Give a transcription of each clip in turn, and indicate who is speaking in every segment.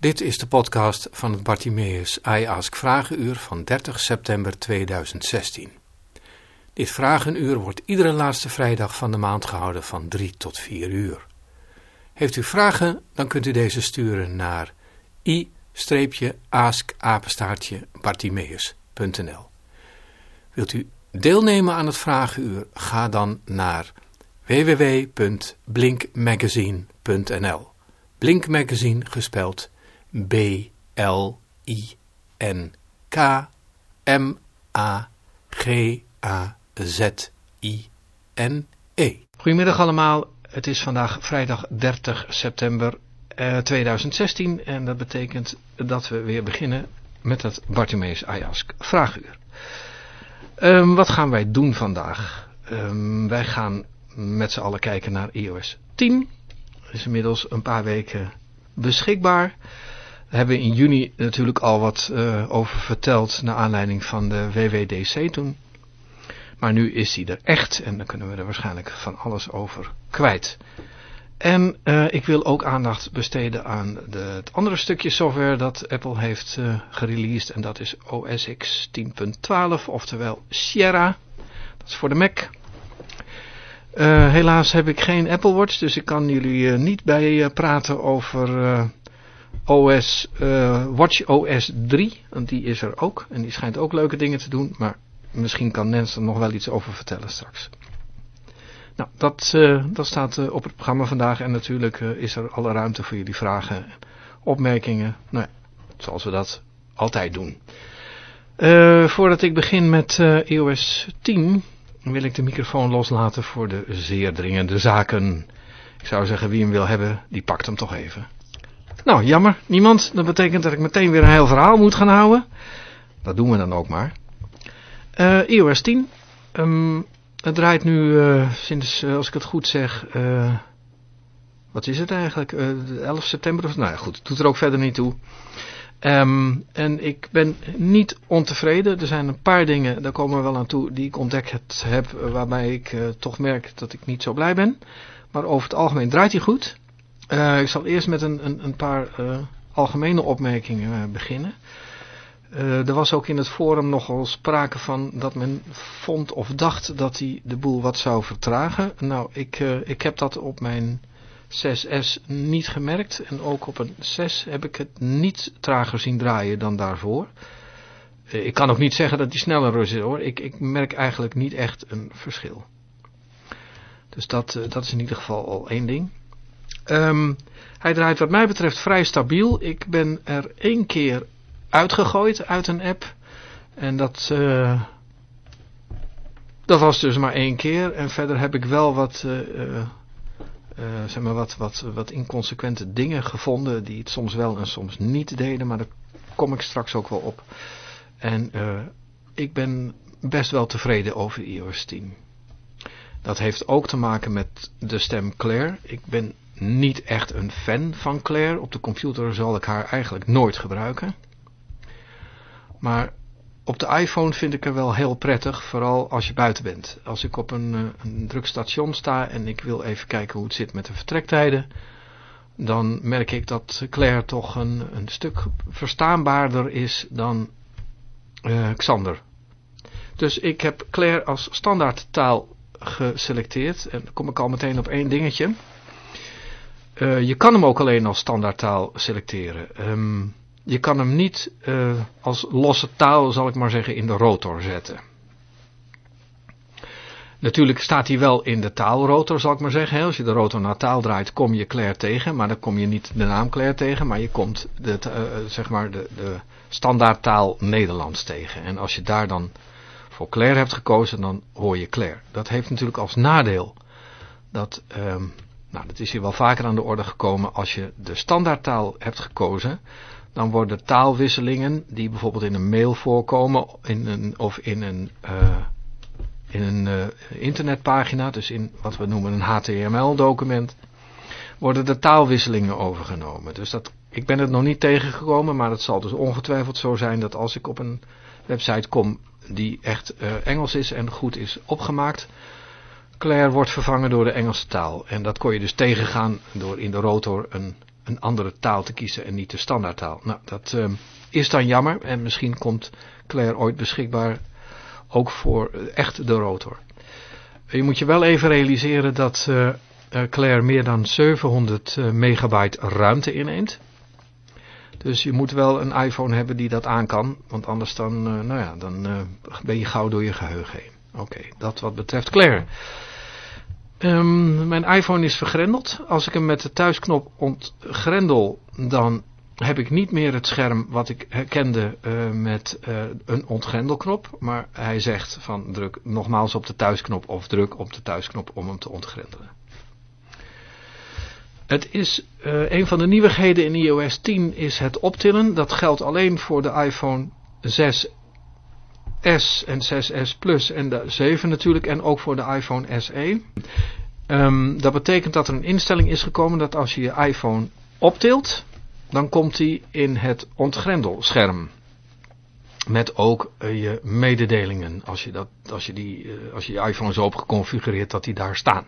Speaker 1: Dit is de podcast van het Bartimeus I Ask Vragenuur van 30 september 2016. Dit vragenuur wordt iedere laatste vrijdag van de maand gehouden van 3 tot 4 uur. Heeft u vragen, dan kunt u deze sturen naar i-ask-bartimeus.nl Wilt u deelnemen aan het vragenuur, ga dan naar www.blinkmagazine.nl Blink Magazine gespeld B-L-I-N-K-M-A-G-A-Z-I-N-E. Goedemiddag allemaal, het is vandaag vrijdag 30 september eh, 2016 en dat betekent dat we weer beginnen met het Bartimeus Ayask vraaguur. Um, wat gaan wij doen vandaag? Um, wij gaan met z'n allen kijken naar iOS 10. Dat is inmiddels een paar weken beschikbaar. We hebben in juni natuurlijk al wat uh, over verteld naar aanleiding van de WWDC toen. Maar nu is hij er echt en dan kunnen we er waarschijnlijk van alles over kwijt. En uh, ik wil ook aandacht besteden aan de, het andere stukje software dat Apple heeft uh, gereleased. En dat is OS X 10.12, oftewel Sierra. Dat is voor de Mac. Helaas heb ik geen Apple Watch, dus ik kan jullie niet bij praten over OS, Watch OS 3. Want die is er ook en die schijnt ook leuke dingen te doen. Maar misschien kan Nens er nog wel iets over vertellen straks. Nou, dat, uh, dat staat uh, op het programma vandaag en natuurlijk is er alle ruimte voor jullie vragen, opmerkingen, nou ja, zoals we dat altijd doen. voordat ik begin met EOS 10 wil ik de microfoon loslaten voor de zeer dringende zaken. Ik zou zeggen, wie hem wil hebben, die pakt hem toch even. Nou, jammer, niemand. Dat betekent dat ik meteen weer een heel verhaal moet gaan houden. Dat doen we dan ook maar. EOS 10. Um, het draait nu uh, sinds, uh, als ik het goed zeg, uh, wat is het eigenlijk? 11 september of nou ja, goed, het doet er ook verder niet toe. Um, en ik ben niet ontevreden. Er zijn een paar dingen, daar komen we wel aan toe, die ik ontdekt heb, waarbij ik toch merk dat ik niet zo blij ben. Maar over het algemeen draait hij goed. Ik zal eerst met een, een, een paar algemene opmerkingen beginnen. Uh, er was ook in het forum nogal sprake van dat men vond of dacht dat hij de boel wat zou vertragen. Nou, ik, ik heb dat op mijn 6S niet gemerkt. En ook op een 6 heb ik het niet trager zien draaien dan daarvoor. Ik kan ook niet zeggen dat hij sneller is hoor. Ik, ik merk eigenlijk niet echt een verschil. Dus dat, dat is in ieder geval al één ding. Um, hij draait wat mij betreft vrij stabiel. Ik ben er één keer uitgegooid uit een app. En dat, uh, dat was dus maar één keer. En verder heb ik wel wat, uh, uh, zeg maar wat, wat, wat inconsequente dingen gevonden. Die het soms wel en soms niet deden. Maar daar kom ik straks ook wel op. En ik ben best wel tevreden over iOS 10. Dat heeft ook te maken met de stem Claire. Ik ben niet echt een fan van Claire. Op de computer zal ik haar eigenlijk nooit gebruiken. Maar op de iPhone vind ik er wel heel prettig, vooral als je buiten bent. Als ik op een, eh, een druk station sta en ik wil even kijken hoe het zit met de vertrektijden, dan merk ik dat Claire toch een, een stuk verstaanbaarder is dan uh, Xander. Dus ik heb Claire als standaardtaal geselecteerd en dan kom ik al meteen op één dingetje. Uh, je kan hem ook alleen als standaardtaal selecteren. Um, je kan hem niet uh, als losse taal, zal ik maar zeggen, in de rotor zetten. Natuurlijk staat hij wel in de taalrotor, zal ik maar zeggen. Als je de rotor naar taal draait, kom je Claire tegen. Maar dan kom je niet de naam Claire tegen, maar je komt de, uh, zeg maar de, de standaardtaal Nederlands tegen. En als je daar dan voor Claire hebt gekozen, dan hoor je Claire. Dat heeft natuurlijk als nadeel dat, um, nou dat is hier wel vaker aan de orde gekomen, als je de standaardtaal hebt gekozen, dan worden taalwisselingen die bijvoorbeeld in een mail voorkomen in een, of in een, uh, in een uh, internetpagina, dus in wat we noemen een HTML-document, worden de taalwisselingen overgenomen. Dus dat, ik ben het nog niet tegengekomen, maar het zal dus ongetwijfeld zo zijn dat als ik op een website kom die echt uh, Engels is en goed is opgemaakt, Claire wordt vervangen door de Engelse taal. En dat kon je dus tegengaan door in de rotor een een andere taal te kiezen en niet de standaardtaal. Nou, dat uh, is dan jammer en misschien komt Claire ooit beschikbaar ook voor echt de rotor. Je moet je wel even realiseren dat uh, Claire meer dan 700 megabyte ruimte inneemt. Dus je moet wel een iPhone hebben die dat aan kan, want anders dan, nou ja, dan ben je gauw door je geheugen heen. Oké, dat wat betreft Claire. Um, mijn iPhone is vergrendeld. Als ik hem met de thuisknop ontgrendel, dan heb ik niet meer het scherm wat ik herkende uh, met uh, een ontgrendelknop. Maar hij zegt van druk nogmaals op de thuisknop of druk op de thuisknop om hem te ontgrendelen. Het is uh, een van de nieuwigheden in iOS 10 is het optillen. Dat geldt alleen voor de iPhone 6 S en 6S Plus en de 7 natuurlijk en ook voor de iPhone SE. Um, dat betekent dat er een instelling is gekomen dat als je je iPhone optilt, dan komt hij in het ontgrendelscherm. Met ook uh, je mededelingen, als je, dat, als, je die, uh, als je je iPhone zo op geconfigureerd dat die daar staan.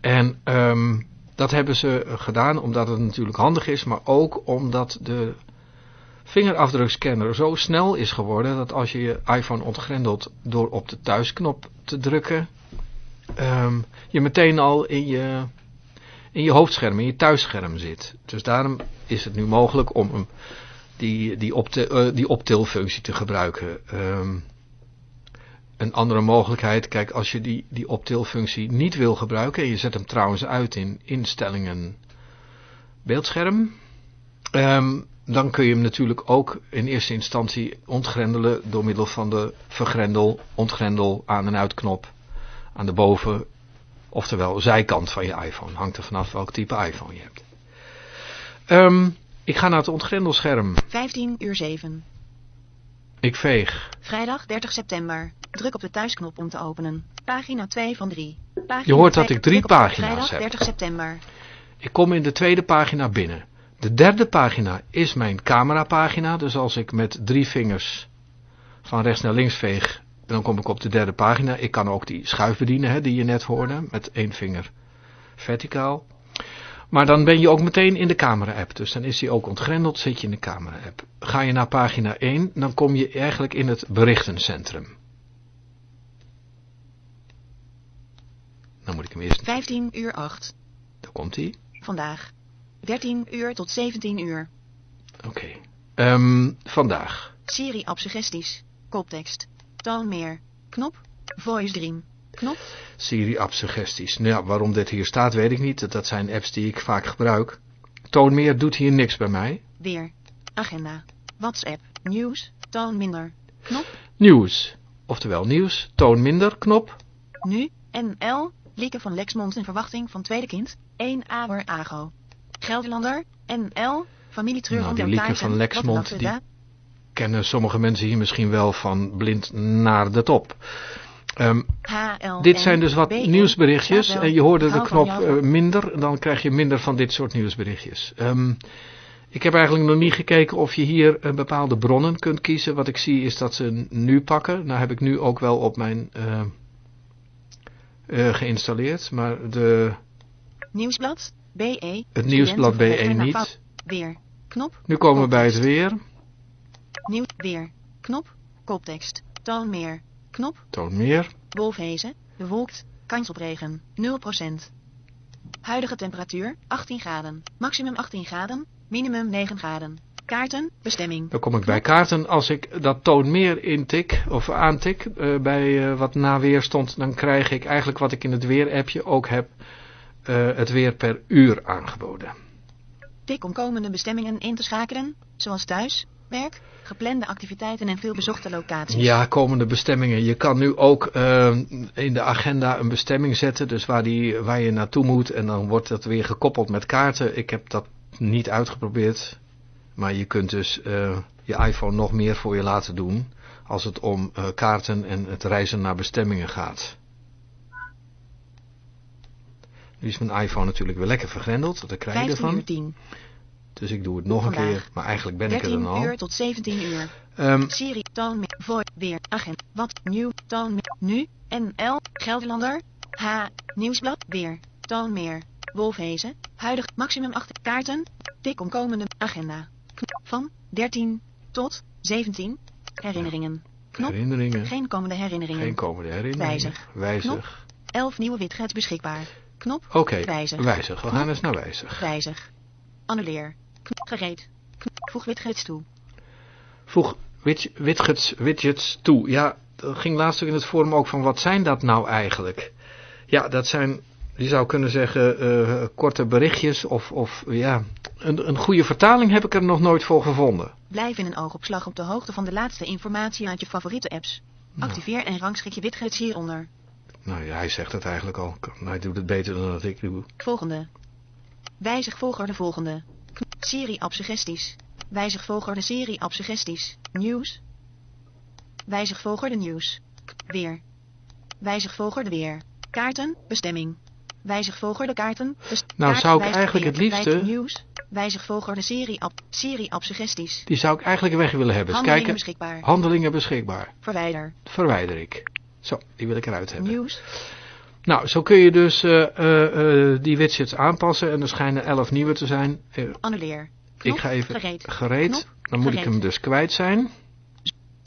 Speaker 1: En um, dat hebben ze gedaan omdat het natuurlijk handig is, maar ook omdat de vingerafdrukscanner zo snel is geworden dat als je je iPhone ontgrendelt door op de thuisknop te drukken, um, je meteen al in je, in je hoofdscherm, in je thuisscherm zit. Dus daarom is het nu mogelijk om die, die, opte, uh, die optilfunctie te gebruiken. Um, een andere mogelijkheid, kijk als je die, die optilfunctie niet wil gebruiken, en je zet hem trouwens uit in instellingen beeldscherm, um, dan kun je hem natuurlijk ook in eerste instantie ontgrendelen door middel van de vergrendel, ontgrendel aan- en uitknop aan de boven, oftewel zijkant van je iPhone. Hangt er vanaf welk type iPhone je hebt. Um, ik ga naar het ontgrendelscherm.
Speaker 2: 15 uur 7.
Speaker 1: Ik veeg.
Speaker 2: Vrijdag 30 september. Druk op de thuisknop om te openen. Pagina 2 van 3. Pagina
Speaker 1: Je hoort dat
Speaker 2: 2.
Speaker 1: ik drie pagina's
Speaker 2: Vrijdag
Speaker 1: heb.
Speaker 2: 30 september.
Speaker 1: Ik kom in de tweede pagina binnen. De derde pagina is mijn camerapagina. Dus als ik met drie vingers van rechts naar links veeg, dan kom ik op de derde pagina. Ik kan ook die schuif bedienen hè, die je net hoorde, met één vinger verticaal. Maar dan ben je ook meteen in de camera-app. Dus dan is die ook ontgrendeld, zit je in de camera-app. Ga je naar pagina 1, dan kom je eigenlijk in het berichtencentrum. Dan moet ik hem eerst...
Speaker 2: 15 uur 8.
Speaker 1: Daar komt hij.
Speaker 2: Vandaag. 13 uur tot 17 uur.
Speaker 1: Oké. Okay. Um, vandaag.
Speaker 2: Siri app suggesties. Koptekst. Toon meer. Knop. Voice Dream. Knop.
Speaker 1: Siri app suggesties. Nou ja, waarom dit hier staat weet ik niet. Dat zijn apps die ik vaak gebruik. Toon meer doet hier niks bij mij.
Speaker 2: Weer. Agenda. WhatsApp. Nieuws. Toon minder. Knop.
Speaker 1: Nieuws. Oftewel nieuws. Toon minder. Knop.
Speaker 2: Nu. NL. Lieke van Lexmond in verwachting van tweede kind. 1 Awer Ago. Gelderlander. NL. Familietreur
Speaker 1: nou,
Speaker 2: van
Speaker 1: die Lieke van Lexmond, die kennen sommige mensen hier misschien wel van blind naar de top. Um, dit zijn dus wat nieuwsberichtjes en je hoorde de knop uh, minder, dan krijg je minder van dit soort nieuwsberichtjes. Um, ik heb eigenlijk nog niet gekeken of je hier uh, bepaalde bronnen kunt kiezen. Wat ik zie is dat ze nu pakken. Nou heb ik nu ook wel op mijn uh, geïnstalleerd, maar de...
Speaker 2: Nieuwsblad, BE.
Speaker 1: Het nieuwsblad BE niet.
Speaker 2: Weer. Knop.
Speaker 1: Nu komen we bij het weer.
Speaker 2: Nieuw. Weer. Knop. Koptekst. Toon meer. Knop.
Speaker 1: Toon meer.
Speaker 2: Wolfhezen. Bewolkt. Kans op regen. 0%. Huidige temperatuur 18 graden. Maximum 18 graden. Minimum 9 graden. Kaarten. Bestemming.
Speaker 1: Dan kom ik bij kaarten. Als ik dat toon meer intik of aantik uh, bij uh, wat na weer stond, dan krijg ik eigenlijk wat ik in het weer-appje ook heb, uh, het weer per uur aangeboden.
Speaker 2: Tik om komende bestemmingen in te schakelen, zoals thuis, werk, geplande activiteiten en veel bezochte locaties.
Speaker 1: Ja, komende bestemmingen. Je kan nu ook uh, in de agenda een bestemming zetten, dus waar, die, waar je naartoe moet en dan wordt dat weer gekoppeld met kaarten. Ik heb dat niet uitgeprobeerd, maar je kunt dus uh, je iPhone nog meer voor je laten doen als het om uh, kaarten en het reizen naar bestemmingen gaat. Nu is mijn iPhone natuurlijk weer lekker vergrendeld, dat krijg je ervan.
Speaker 2: Uur 10.
Speaker 1: Dus ik doe het nog
Speaker 2: Vandaag.
Speaker 1: een keer, maar eigenlijk ben ik er
Speaker 2: 13
Speaker 1: dan al.
Speaker 2: uur tot 17 uur.
Speaker 1: Um,
Speaker 2: Siri, toon meer, voor, weer, agent, wat, nieuw, toon meer, nu, NL, Gelderlander, H, Nieuwsblad, weer, toon meer, Wolfhezen, Huidig maximum 8 kaarten. Tik om komende agenda. Knop van 13 tot 17. Herinneringen. Knop.
Speaker 1: Herinneringen.
Speaker 2: Geen komende herinneringen.
Speaker 1: Geen komende herinneringen.
Speaker 2: Wijzig.
Speaker 1: Wijzig.
Speaker 2: 11 nieuwe widgets beschikbaar. Knop.
Speaker 1: Oké,
Speaker 2: Wijzig.
Speaker 1: wijzig. We gaan eens naar wijzig.
Speaker 2: Wijzig. Annuleer. Knop. Gereed. Knop. Voeg widgets toe.
Speaker 1: Voeg widg- widgets, widgets toe. Ja, dat ging laatst ook in het forum ook van wat zijn dat nou eigenlijk? Ja, dat zijn, je zou kunnen zeggen, eh, korte berichtjes of, of ja, een, een goede vertaling heb ik er nog nooit voor gevonden.
Speaker 2: Blijf in een oogopslag op de hoogte van de laatste informatie uit je favoriete apps.
Speaker 1: Nou.
Speaker 2: Activeer en rangschik je widgets hieronder.
Speaker 1: Nou ja, hij zegt het eigenlijk al. Hij doet het beter dan dat ik doe.
Speaker 2: Volgende. Wijzig volgorde volgende. Serie app suggesties. Wijzig volgorde serie app suggesties. Nieuws. Wijzig volgorde nieuws. Weer. Wijzig volgorde weer. Kaarten, bestemming. Wijzig volgorde kaarten. best-
Speaker 1: Nou, zou ik eigenlijk het liefste-
Speaker 2: Wijzig nieuws. Wijzig volgorde serie app. Serie app suggesties.
Speaker 1: Die zou ik eigenlijk weg willen hebben.
Speaker 2: Handelingen
Speaker 1: kijken.
Speaker 2: beschikbaar.
Speaker 1: Handelingen beschikbaar.
Speaker 2: Verwijder.
Speaker 1: Verwijder ik. Zo, die wil ik eruit hebben.
Speaker 2: Nieuws.
Speaker 1: Nou, zo kun je dus eh, eh, die widgets aanpassen. En er schijnen 11 nieuwe te zijn.
Speaker 2: Annuleer. Knop.
Speaker 1: ik ga even
Speaker 2: Gereed.
Speaker 1: gereed.
Speaker 2: Knop.
Speaker 1: Dan moet ik hem dus kwijt zijn.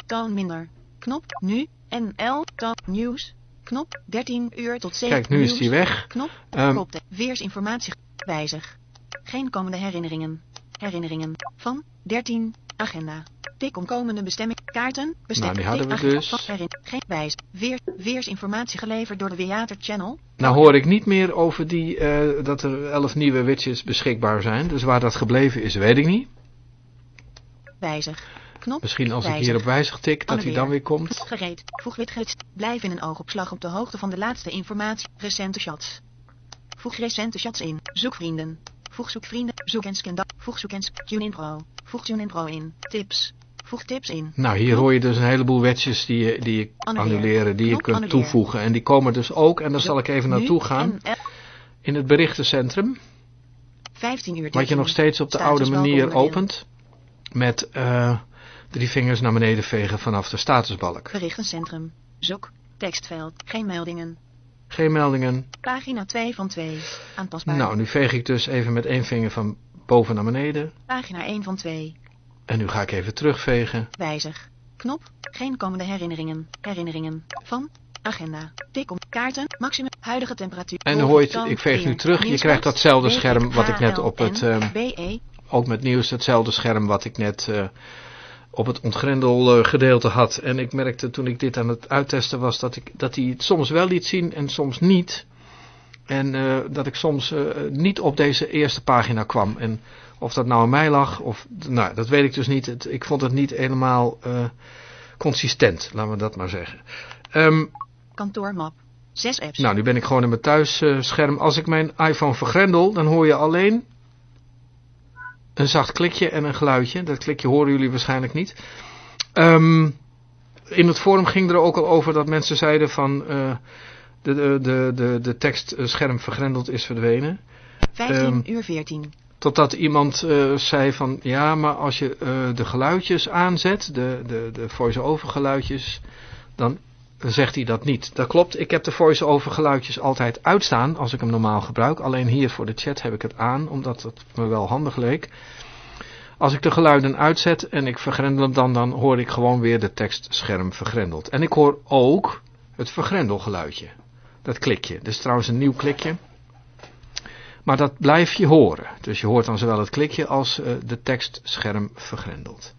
Speaker 2: Toon minder. Knop. Nu. NL. Toon. Nieuws. Knop. 13 uur tot 7
Speaker 1: Kijk, nu is die weg.
Speaker 2: Knop. Kopte. Weersinformatie. Wijzig. Geen komende herinneringen. Herinneringen. Van 13. Agenda. Tik om komende bestemming. Kaarten. Bestemming.
Speaker 1: Nou, die hadden we dus.
Speaker 2: Geen wijs. Weer, weersinformatie geleverd door de Weater Channel.
Speaker 1: nou hoor ik niet meer over die, eh, dat er 11 nieuwe widgets beschikbaar zijn. Dus waar dat gebleven is, weet ik niet.
Speaker 2: Wijzig. Knop.
Speaker 1: Misschien als ik hier op wijzig tik, dat hij dan weer komt.
Speaker 2: Gereed. Voeg widgets. Blijf in een oogopslag op de hoogte van de laatste informatie. Recente chats. Voeg recente chats in. Zoek vrienden. Voeg zoekvrienden. Zoek en scan. Voeg zoek en scan. TuneIn Pro. Voeg TuneIn Pro in. Tips. Voeg tips in.
Speaker 1: Nou, hier hoor je dus een heleboel wedges die je, die je annuleren, die je
Speaker 2: Knop
Speaker 1: kunt toevoegen. En die komen dus ook, en daar zal ik even naartoe gaan, in het berichtencentrum.
Speaker 2: 15 uur.
Speaker 1: Wat je
Speaker 2: 13.
Speaker 1: nog steeds op de oude manier
Speaker 2: balk onderdeel.
Speaker 1: opent. Met eh, drie vingers naar beneden vegen vanaf de statusbalk.
Speaker 2: Berichtencentrum. Zoek. Tekstveld. Geen meldingen.
Speaker 1: Geen meldingen.
Speaker 2: Pagina 2 van 2. Aanpasbaar.
Speaker 1: Nou, nu veeg ik dus even met één vinger van boven naar beneden.
Speaker 2: Pagina 1 van 2.
Speaker 1: En nu ga ik even terugvegen.
Speaker 2: Wijzig. Knop. Geen komende herinneringen. Herinneringen. Van. Agenda. Tik om. Kaarten. Maximum. Huidige temperatuur.
Speaker 1: En hoor je het, ik veeg nu terug. Je krijgt datzelfde scherm wat ik net
Speaker 2: HL,
Speaker 1: op het. Ook met nieuws hetzelfde scherm wat ik net eh, op het ontgrendel eh, gedeelte had. En ik merkte toen ik dit aan het uittesten was dat, ik, dat hij het soms wel liet zien en soms niet. En eh, dat ik soms eh, niet op deze eerste pagina kwam. En of dat nou aan mij lag, of, nou, dat weet ik dus niet. Het, ik vond het niet helemaal eh, consistent, laten we dat maar zeggen. Ehm,
Speaker 2: Kantoormap. 6 apps.
Speaker 1: nou, nu ben ik gewoon in mijn thuisscherm. Als ik mijn iPhone vergrendel, dan hoor je alleen een zacht klikje en een geluidje. Dat klikje horen jullie waarschijnlijk niet. Ehm, in het forum ging er ook al over dat mensen zeiden van eh, de, de, de, de, de tekstscherm vergrendeld is verdwenen.
Speaker 2: 15
Speaker 1: ehm,
Speaker 2: uur 14.
Speaker 1: Totdat iemand eh, zei van ja, maar als je eh, de geluidjes aanzet, de, de, de voice-over geluidjes, dan zegt hij dat niet. Dat klopt, ik heb de voice-over geluidjes altijd uitstaan als ik hem normaal gebruik. Alleen hier voor de chat heb ik het aan, omdat het me wel handig leek. Als ik de geluiden uitzet en ik vergrendel hem dan, dan hoor ik gewoon weer de tekstscherm vergrendeld. En ik hoor ook het vergrendelgeluidje. Dat klikje. Dat is trouwens een nieuw klikje. Maar dat blijf je horen. Dus je hoort dan zowel het klikje als eh, de tekstscherm vergrendeld.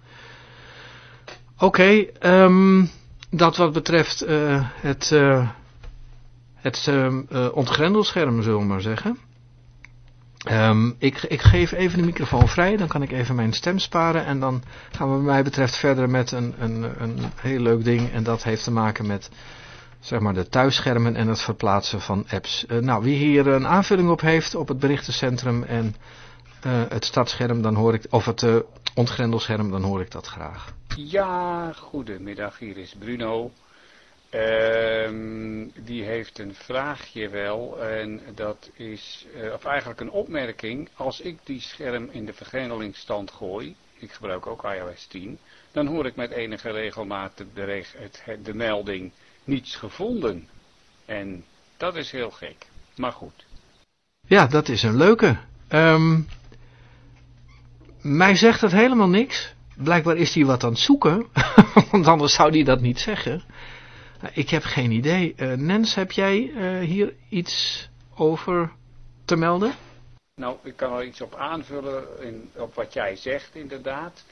Speaker 1: Oké, ehm, dat wat betreft eh, het, eh, het ehm, eh, ontgrendelscherm, zullen we maar zeggen. Ehm, ik, ik geef even de microfoon vrij, dan kan ik even mijn stem sparen. En dan gaan we wat mij betreft verder met een, een, een heel leuk ding. En dat heeft te maken met zeg maar de thuisschermen en het verplaatsen van apps. Eh, nou, wie hier een aanvulling op heeft op het berichtencentrum en eh, het startscherm, dan hoor ik, of het eh, ontgrendelscherm, dan hoor ik dat graag.
Speaker 3: Ja, goedemiddag, hier is Bruno. Ehm, die heeft een vraagje wel en dat is, of eigenlijk een opmerking. Als ik die scherm in de vergrendelingstand gooi, ik gebruik ook iOS 10, dan hoor ik met enige regelmaat de, de melding niets gevonden. En dat is heel gek, maar goed.
Speaker 1: Ja, dat is een leuke. Ehm, mij zegt het helemaal niks. Blijkbaar is hij wat aan het zoeken. Want anders zou hij dat niet zeggen. Ik heb geen idee. Uh, Nens, heb jij uh, hier iets over te melden?
Speaker 3: Nou, ik kan er iets op aanvullen in, op wat jij zegt inderdaad.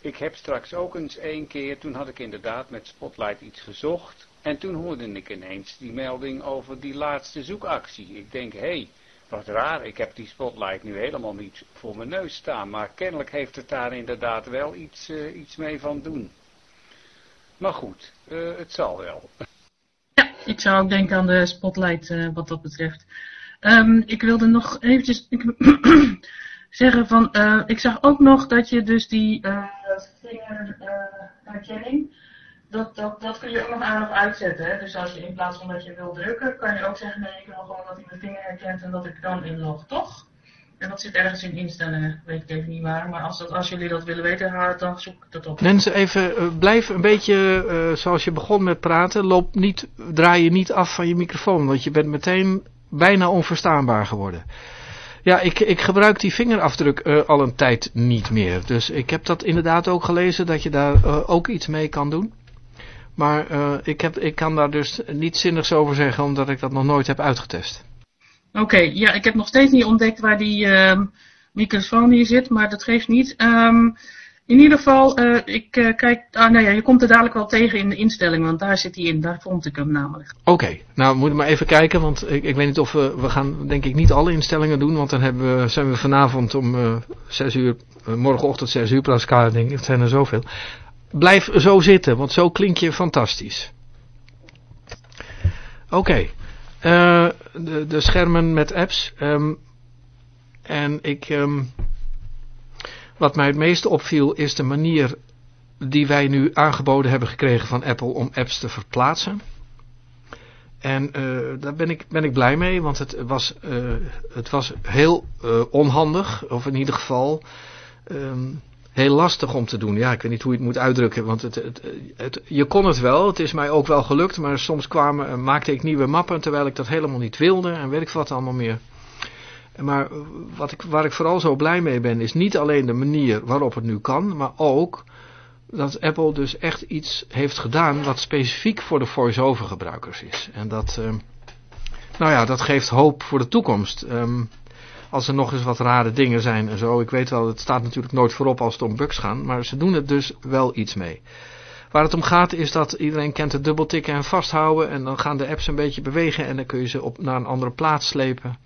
Speaker 3: Ik heb straks ook eens één keer, toen had ik inderdaad met Spotlight iets gezocht. En toen hoorde ik ineens die melding over die laatste zoekactie. Ik denk, hé, hey, wat raar, ik heb die Spotlight nu helemaal niet voor mijn neus staan. Maar kennelijk heeft het daar inderdaad wel iets, uh, iets mee van doen. Maar goed, uh, het zal wel.
Speaker 4: Ja, ik zou ook denken aan de Spotlight uh, wat dat betreft. Um, ik wilde nog eventjes ik, zeggen van, ik zag ook nog dat je dus die vingerherkenning, dat, dat, dat kun je ook nog aan of uitzetten. Dus als je in plaats van dat je wil drukken, kan je ook zeggen, nee, ik wil gewoon dat hij mijn vinger herkent en dat ik dan inlog, toch? En dat zit ergens in instellen, weet ik even niet waar. Maar als, dat, als jullie dat willen weten, haal dan zoek dat op.
Speaker 1: Mensen, even, uh, blijf een beetje uh, zoals je begon met praten. Loop niet, draai je niet af van je microfoon, want je bent meteen bijna onverstaanbaar geworden. Ja, ik, ik gebruik die vingerafdruk uh, al een tijd niet meer. Dus ik heb dat inderdaad ook gelezen, dat je daar ook iets mee kan doen. Maar uh, ik, heb, ik kan daar dus niets zinnigs over zeggen, omdat ik dat nog nooit heb uitgetest.
Speaker 4: Oké, okay, ja, ik heb nog steeds niet ontdekt waar die microfoon hier zit, maar dat geeft niet. Um, in ieder geval, uh, ik uh, kijk, ah, nou ja, je komt er dadelijk wel tegen in de instelling, want daar zit hij in, daar vond ik hem namelijk.
Speaker 1: Oké, okay, nou moet ik maar even kijken, want ik, ik weet niet of we, we gaan denk ik niet alle instellingen doen, want dan hebben we, zijn we vanavond om uh, 6 uur, morgenochtend 6 uur, Pascal, denk ik, het zijn er zoveel. Blijf zo zitten, want zo klink je fantastisch. Oké, okay. de, de schermen met apps, um, en ik... Um, wat mij het meeste opviel is de manier die wij nu aangeboden hebben gekregen van Apple om apps te verplaatsen. En uh, daar ben ik, ben ik blij mee, want het was, uh, het was heel onhandig, of in ieder geval um, heel lastig om te doen. Ja, ik weet niet hoe je het moet uitdrukken, want het, het, je kon het wel, het is mij ook wel gelukt, maar soms kwamen, maakte ik nieuwe mappen terwijl ik dat helemaal niet wilde en weet ik wat allemaal meer. Maar wat ik, waar ik vooral zo blij mee ben, is niet alleen de manier waarop het nu kan, maar ook dat Apple dus echt iets heeft gedaan wat specifiek voor de voice-over gebruikers is. En dat, uh, nou ja, dat geeft hoop voor de toekomst. Um, als er nog eens wat rare dingen zijn en zo. Ik weet wel, het staat natuurlijk nooit voorop als het om bugs gaat, maar ze doen er dus wel iets mee. Waar het om gaat is dat iedereen kent het dubbeltikken en vasthouden en dan gaan de apps een beetje bewegen en dan kun je ze op, naar een andere plaats slepen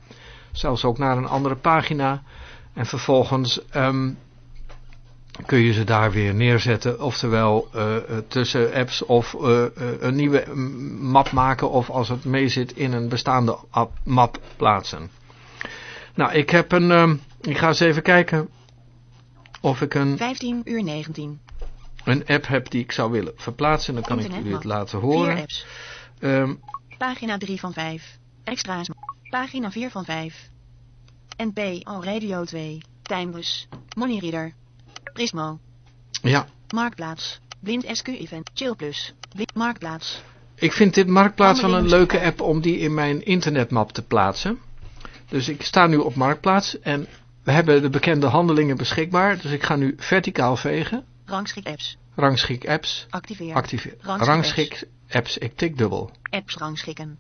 Speaker 1: zelfs ook naar een andere pagina. En vervolgens um, kun je ze daar weer neerzetten. Oftewel uh, tussen apps of uh, een nieuwe map maken of als het mee zit in een bestaande map plaatsen. Nou, ik heb een... Um, ik ga eens even kijken of ik een...
Speaker 2: 15 uur 19.
Speaker 1: Een app heb die ik zou willen verplaatsen. Dan kan Internet ik jullie het laten horen.
Speaker 2: 4 apps. Um, Pagina 3 van 5. Extra's. Pagina 4 van 5. NPO Radio 2. Timebus. Moneyreader. Prismo.
Speaker 1: Ja.
Speaker 2: Marktplaats. Blind SQ Event. Chillplus. Blind Marktplaats.
Speaker 1: Ik vind dit Marktplaats wel een leuke app om die in mijn internetmap te plaatsen. Dus ik sta nu op Marktplaats en we hebben de bekende handelingen beschikbaar. Dus ik ga nu verticaal vegen.
Speaker 2: Rangschik apps.
Speaker 1: Rangschik apps.
Speaker 2: Activeer.
Speaker 1: Activeer. Rangschik, Rangschik apps. apps. Ik tik dubbel.
Speaker 2: Apps rangschikken.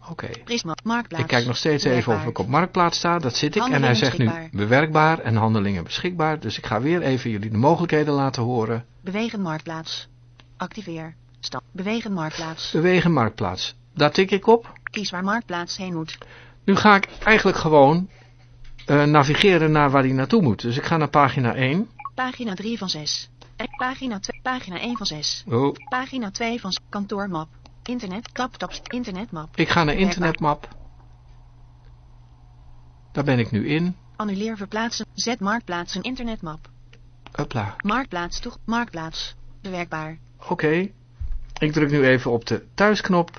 Speaker 1: Oké. Okay.
Speaker 2: Prisma, Marktplaats.
Speaker 1: Ik kijk nog steeds even of ik op Marktplaats sta. Dat zit ik. En hij zegt nu bewerkbaar en handelingen beschikbaar. Dus ik ga weer even jullie de mogelijkheden laten horen.
Speaker 2: Bewegen Marktplaats. Activeer. Stap. Bewegen Marktplaats.
Speaker 1: Bewegen Marktplaats. Daar tik ik op.
Speaker 2: Kies waar Marktplaats heen moet.
Speaker 1: Nu ga ik eigenlijk gewoon uh, navigeren naar waar hij naartoe moet. Dus ik ga naar pagina 1.
Speaker 2: Pagina 3 van 6. Pagina, 2, pagina 1 van 6.
Speaker 1: Oh.
Speaker 2: Pagina 2 van kantoormap. Internet, laptops, internetmap.
Speaker 1: Ik ga naar internetmap. Daar ben ik nu in.
Speaker 2: Annuleer verplaatsen, zet marktplaatsen internetmap.
Speaker 1: Hopla.
Speaker 2: Marktplaats toch, marktplaats. Bewerkbaar.
Speaker 1: Oké. Okay. Ik druk nu even op de thuisknop.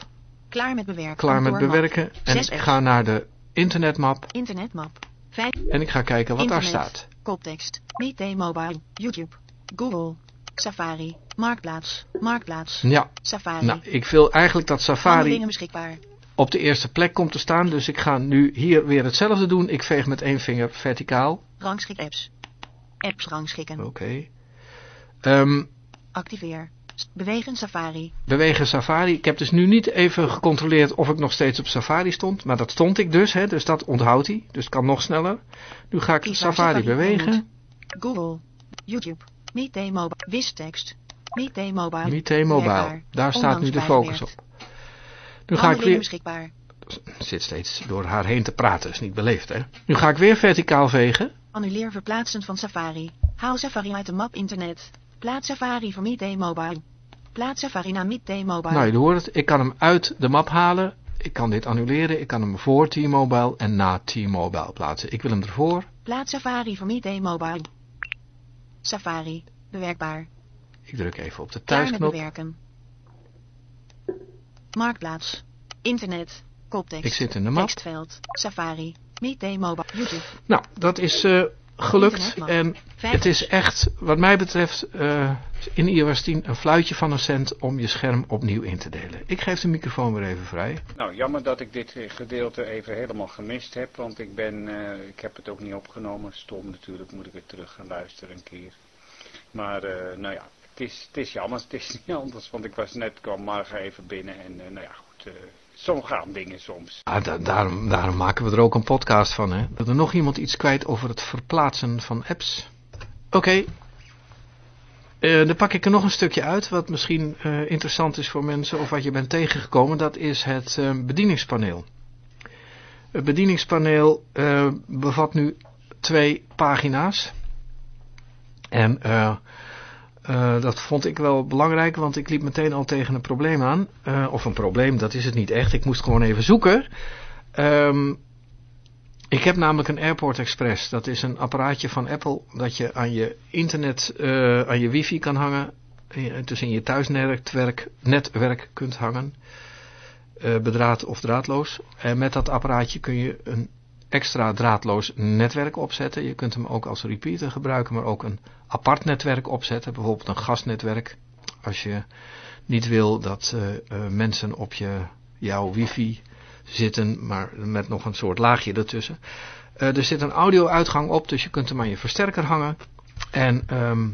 Speaker 2: Klaar met bewerken.
Speaker 1: Klaar met bewerken. En ik ga naar de internetmap.
Speaker 2: Internetmap. 5.
Speaker 1: En ik ga kijken wat
Speaker 2: Internet.
Speaker 1: daar staat.
Speaker 2: Koptekst. Meet Mobile. YouTube. Google. Safari. Marktplaats. Marktplaats.
Speaker 1: Ja.
Speaker 2: Safari.
Speaker 1: Nou, ik wil eigenlijk dat Safari...
Speaker 2: Beschikbaar.
Speaker 1: op de eerste plek komt te staan. Dus ik ga nu hier weer hetzelfde doen. Ik veeg met één vinger verticaal.
Speaker 2: Rangschik apps. Apps rangschikken.
Speaker 1: Oké. Ehm,
Speaker 2: Activeer. Bewegen Safari.
Speaker 1: bewegen Safari. Ik heb dus nu niet even gecontroleerd of ik nog steeds op Safari stond. Maar dat stond ik dus, hè, dus dat onthoudt hij. Dus het kan nog sneller. Nu ga ik Safari
Speaker 2: Safari
Speaker 1: bewegen.
Speaker 2: Google. YouTube. Meet Mobile. Wistekst. Meet Mobile.
Speaker 1: T-Mobile.
Speaker 2: Werkbaar.
Speaker 1: Daar staat nu de focus op. Nu ga ik weer...
Speaker 2: beschikbaar.
Speaker 1: Zit steeds door haar heen te praten. Is niet beleefd, hè. Nu ga ik weer verticaal vegen.
Speaker 2: Annuleer verplaatsen van Safari. Haal Safari uit de map internet. Plaats Safari voor Meet Day Mobile. Plaats Safari naar Meet Day Mobile.
Speaker 1: Nou, je hoort het. Ik kan hem uit de map halen. Ik kan dit annuleren. Ik kan hem voor T-Mobile en na T-Mobile plaatsen. Ik wil hem ervoor.
Speaker 2: Plaats Safari voor Meet Day Mobile. Safari. Bewerkbaar.
Speaker 1: Ik druk even op de thuisknop.
Speaker 2: bewerken. Marktplaats. Internet. Koptekst.
Speaker 1: Ik zit in de map.
Speaker 2: Tekstveld. Safari. Meet Day Mobile. YouTube.
Speaker 1: Nou, dat is eh, gelukt. En. Het is echt, wat mij betreft, eh, in iOS 10 een fluitje van een cent om je scherm opnieuw in te delen. Ik geef de microfoon weer even vrij.
Speaker 3: Nou, jammer dat ik dit eh, gedeelte even helemaal gemist heb, want ik ben, eh, ik heb het ook niet opgenomen. Stom natuurlijk, moet ik het terug gaan luisteren een keer. Maar, eh, nou ja, het is, het is jammer, het is niet anders, want ik was net, kwam morgen even binnen en, eh, nou ja, goed, eh, zo gaan dingen soms.
Speaker 1: Ah, da- daarom, daarom maken we er ook een podcast van. Hè? Dat er nog iemand iets kwijt over het verplaatsen van apps. Oké. Eh, dan pak ik er nog een stukje uit wat misschien eh, interessant is voor mensen of wat je bent tegengekomen. Dat is het eh, bedieningspaneel. Het bedieningspaneel eh, bevat nu twee pagina's. En dat vond ik wel belangrijk, want ik liep meteen al tegen een probleem aan. Of een probleem, dat is het niet echt. Ik moest gewoon even zoeken. Ehm, ik heb namelijk een Airport Express. Dat is een apparaatje van Apple dat je aan je internet, eh, aan je wifi kan hangen. Dus in je thuisnetwerk netwerk kunt hangen. Eh, bedraad of draadloos. En met dat apparaatje kun je een extra draadloos netwerk opzetten. Je kunt hem ook als repeater gebruiken, maar ook een apart netwerk opzetten. Bijvoorbeeld een gasnetwerk. Als je niet wil dat mensen op je, jouw wifi zitten, maar met nog een soort laagje ertussen. Eh, er zit een audio-uitgang op, dus je kunt hem aan je versterker hangen. En ehm,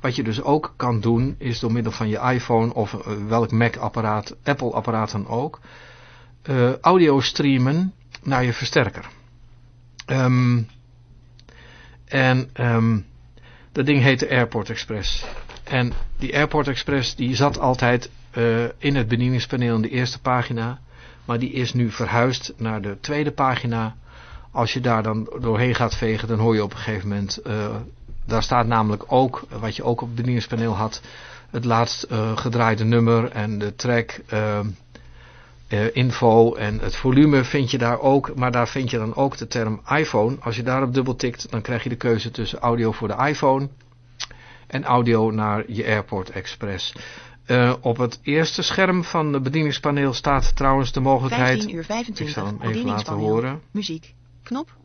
Speaker 1: wat je dus ook kan doen, is door middel van je iPhone of eh, welk Mac-apparaat, Apple-apparaat dan ook, eh, audio streamen naar je versterker. Ehm, en ehm, dat ding heet de Airport Express. En die Airport Express die zat altijd in het bedieningspaneel in de eerste pagina. Maar die is nu verhuisd naar de tweede pagina. Als je daar dan doorheen gaat vegen, dan hoor je op een gegeven moment... eh, daar staat namelijk ook, wat je ook op het bedieningspaneel had... het laatst eh, gedraaide nummer en de track... eh, info en het volume vind je daar ook, maar daar vind je dan ook de term iPhone. Als je daarop dubbeltikt, dan krijg je de keuze tussen audio voor de iPhone en audio naar je Airport Express. Eh, op het eerste scherm van het bedieningspaneel staat trouwens de mogelijkheid...
Speaker 2: 15 uur 25.
Speaker 1: Ik zal hem even laten horen.
Speaker 2: Muziek. Knop.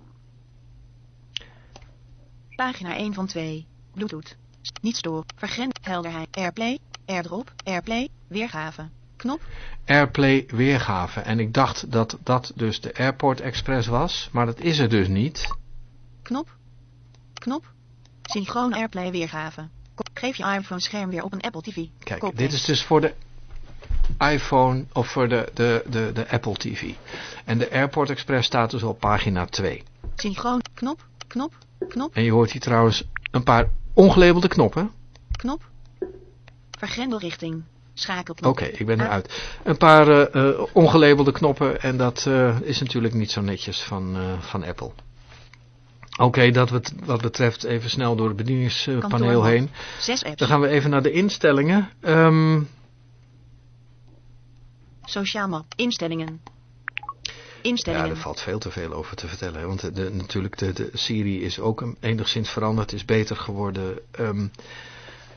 Speaker 2: Pagina 1 van 2. Bluetooth. Niet storen. Vergrend. Helderheid. Airplay. Airdrop. Airplay. Weergave. Knop.
Speaker 1: Airplay weergave. En ik dacht dat dat dus de Airport Express was, maar dat is het dus niet.
Speaker 2: Knop. Knop. Synchroon Airplay weergave. Geef je iPhone scherm weer op een Apple TV.
Speaker 1: Kijk, dit is dus voor de iPhone of voor de, de, de, de Apple TV. En de Airport Express staat dus op pagina 2.
Speaker 2: Synchroon. Knop. Knop. Knop.
Speaker 1: En je hoort hier trouwens een paar ongelabelde knoppen.
Speaker 2: Knop. Vergrendelrichting. Schakelknop.
Speaker 1: Oké, ik ben
Speaker 2: Ah.
Speaker 1: eruit. Een paar eh, ongelabelde knoppen en dat eh, is natuurlijk niet zo netjes van, van Apple. Oké, dat wat, wat betreft even snel door het bedieningspaneel heen.
Speaker 2: Zes apps.
Speaker 1: Dan gaan we even naar de instellingen. Ehm,
Speaker 2: Sociaal map. Instellingen.
Speaker 1: ja, er valt veel te veel over te vertellen. hè, Want de, de- natuurlijk, de, de Siri is ook een- enigszins veranderd, is beter geworden. Ehm,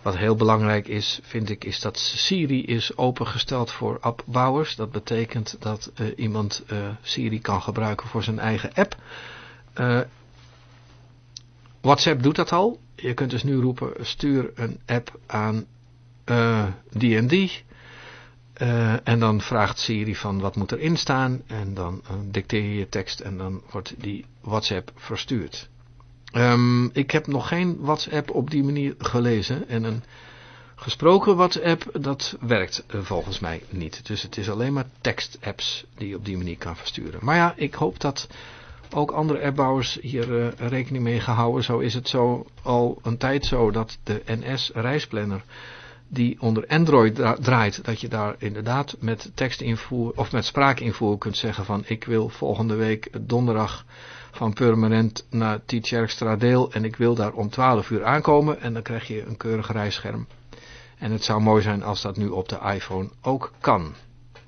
Speaker 1: wat heel belangrijk is, vind ik, is dat Siri is opengesteld voor appbouwers. Dat betekent dat eh, iemand eh, Siri kan gebruiken voor zijn eigen app. Eh, WhatsApp doet dat al. Je kunt dus nu roepen, stuur een app aan eh, die en die. Eh, en dan vraagt Siri van wat moet erin staan. En dan uh, dicteer je je tekst en dan wordt die WhatsApp verstuurd. Um, ik heb nog geen WhatsApp op die manier gelezen. En een gesproken WhatsApp, dat werkt volgens mij niet. Dus het is alleen maar tekstapps die je op die manier kan versturen. Maar ja, ik hoop dat ook andere appbouwers hier rekening mee gehouden. Zo is het zo al een tijd zo dat de NS reisplanner die onder Android draait, dat je daar inderdaad met tekstinvoer of met spraakinvoer kunt zeggen van ik wil volgende week donderdag van Permanent naar Tietjerkstradeel en ik wil daar om 12 uur aankomen en dan krijg je een keurig reisscherm. En het zou mooi zijn als dat nu op de iPhone ook kan.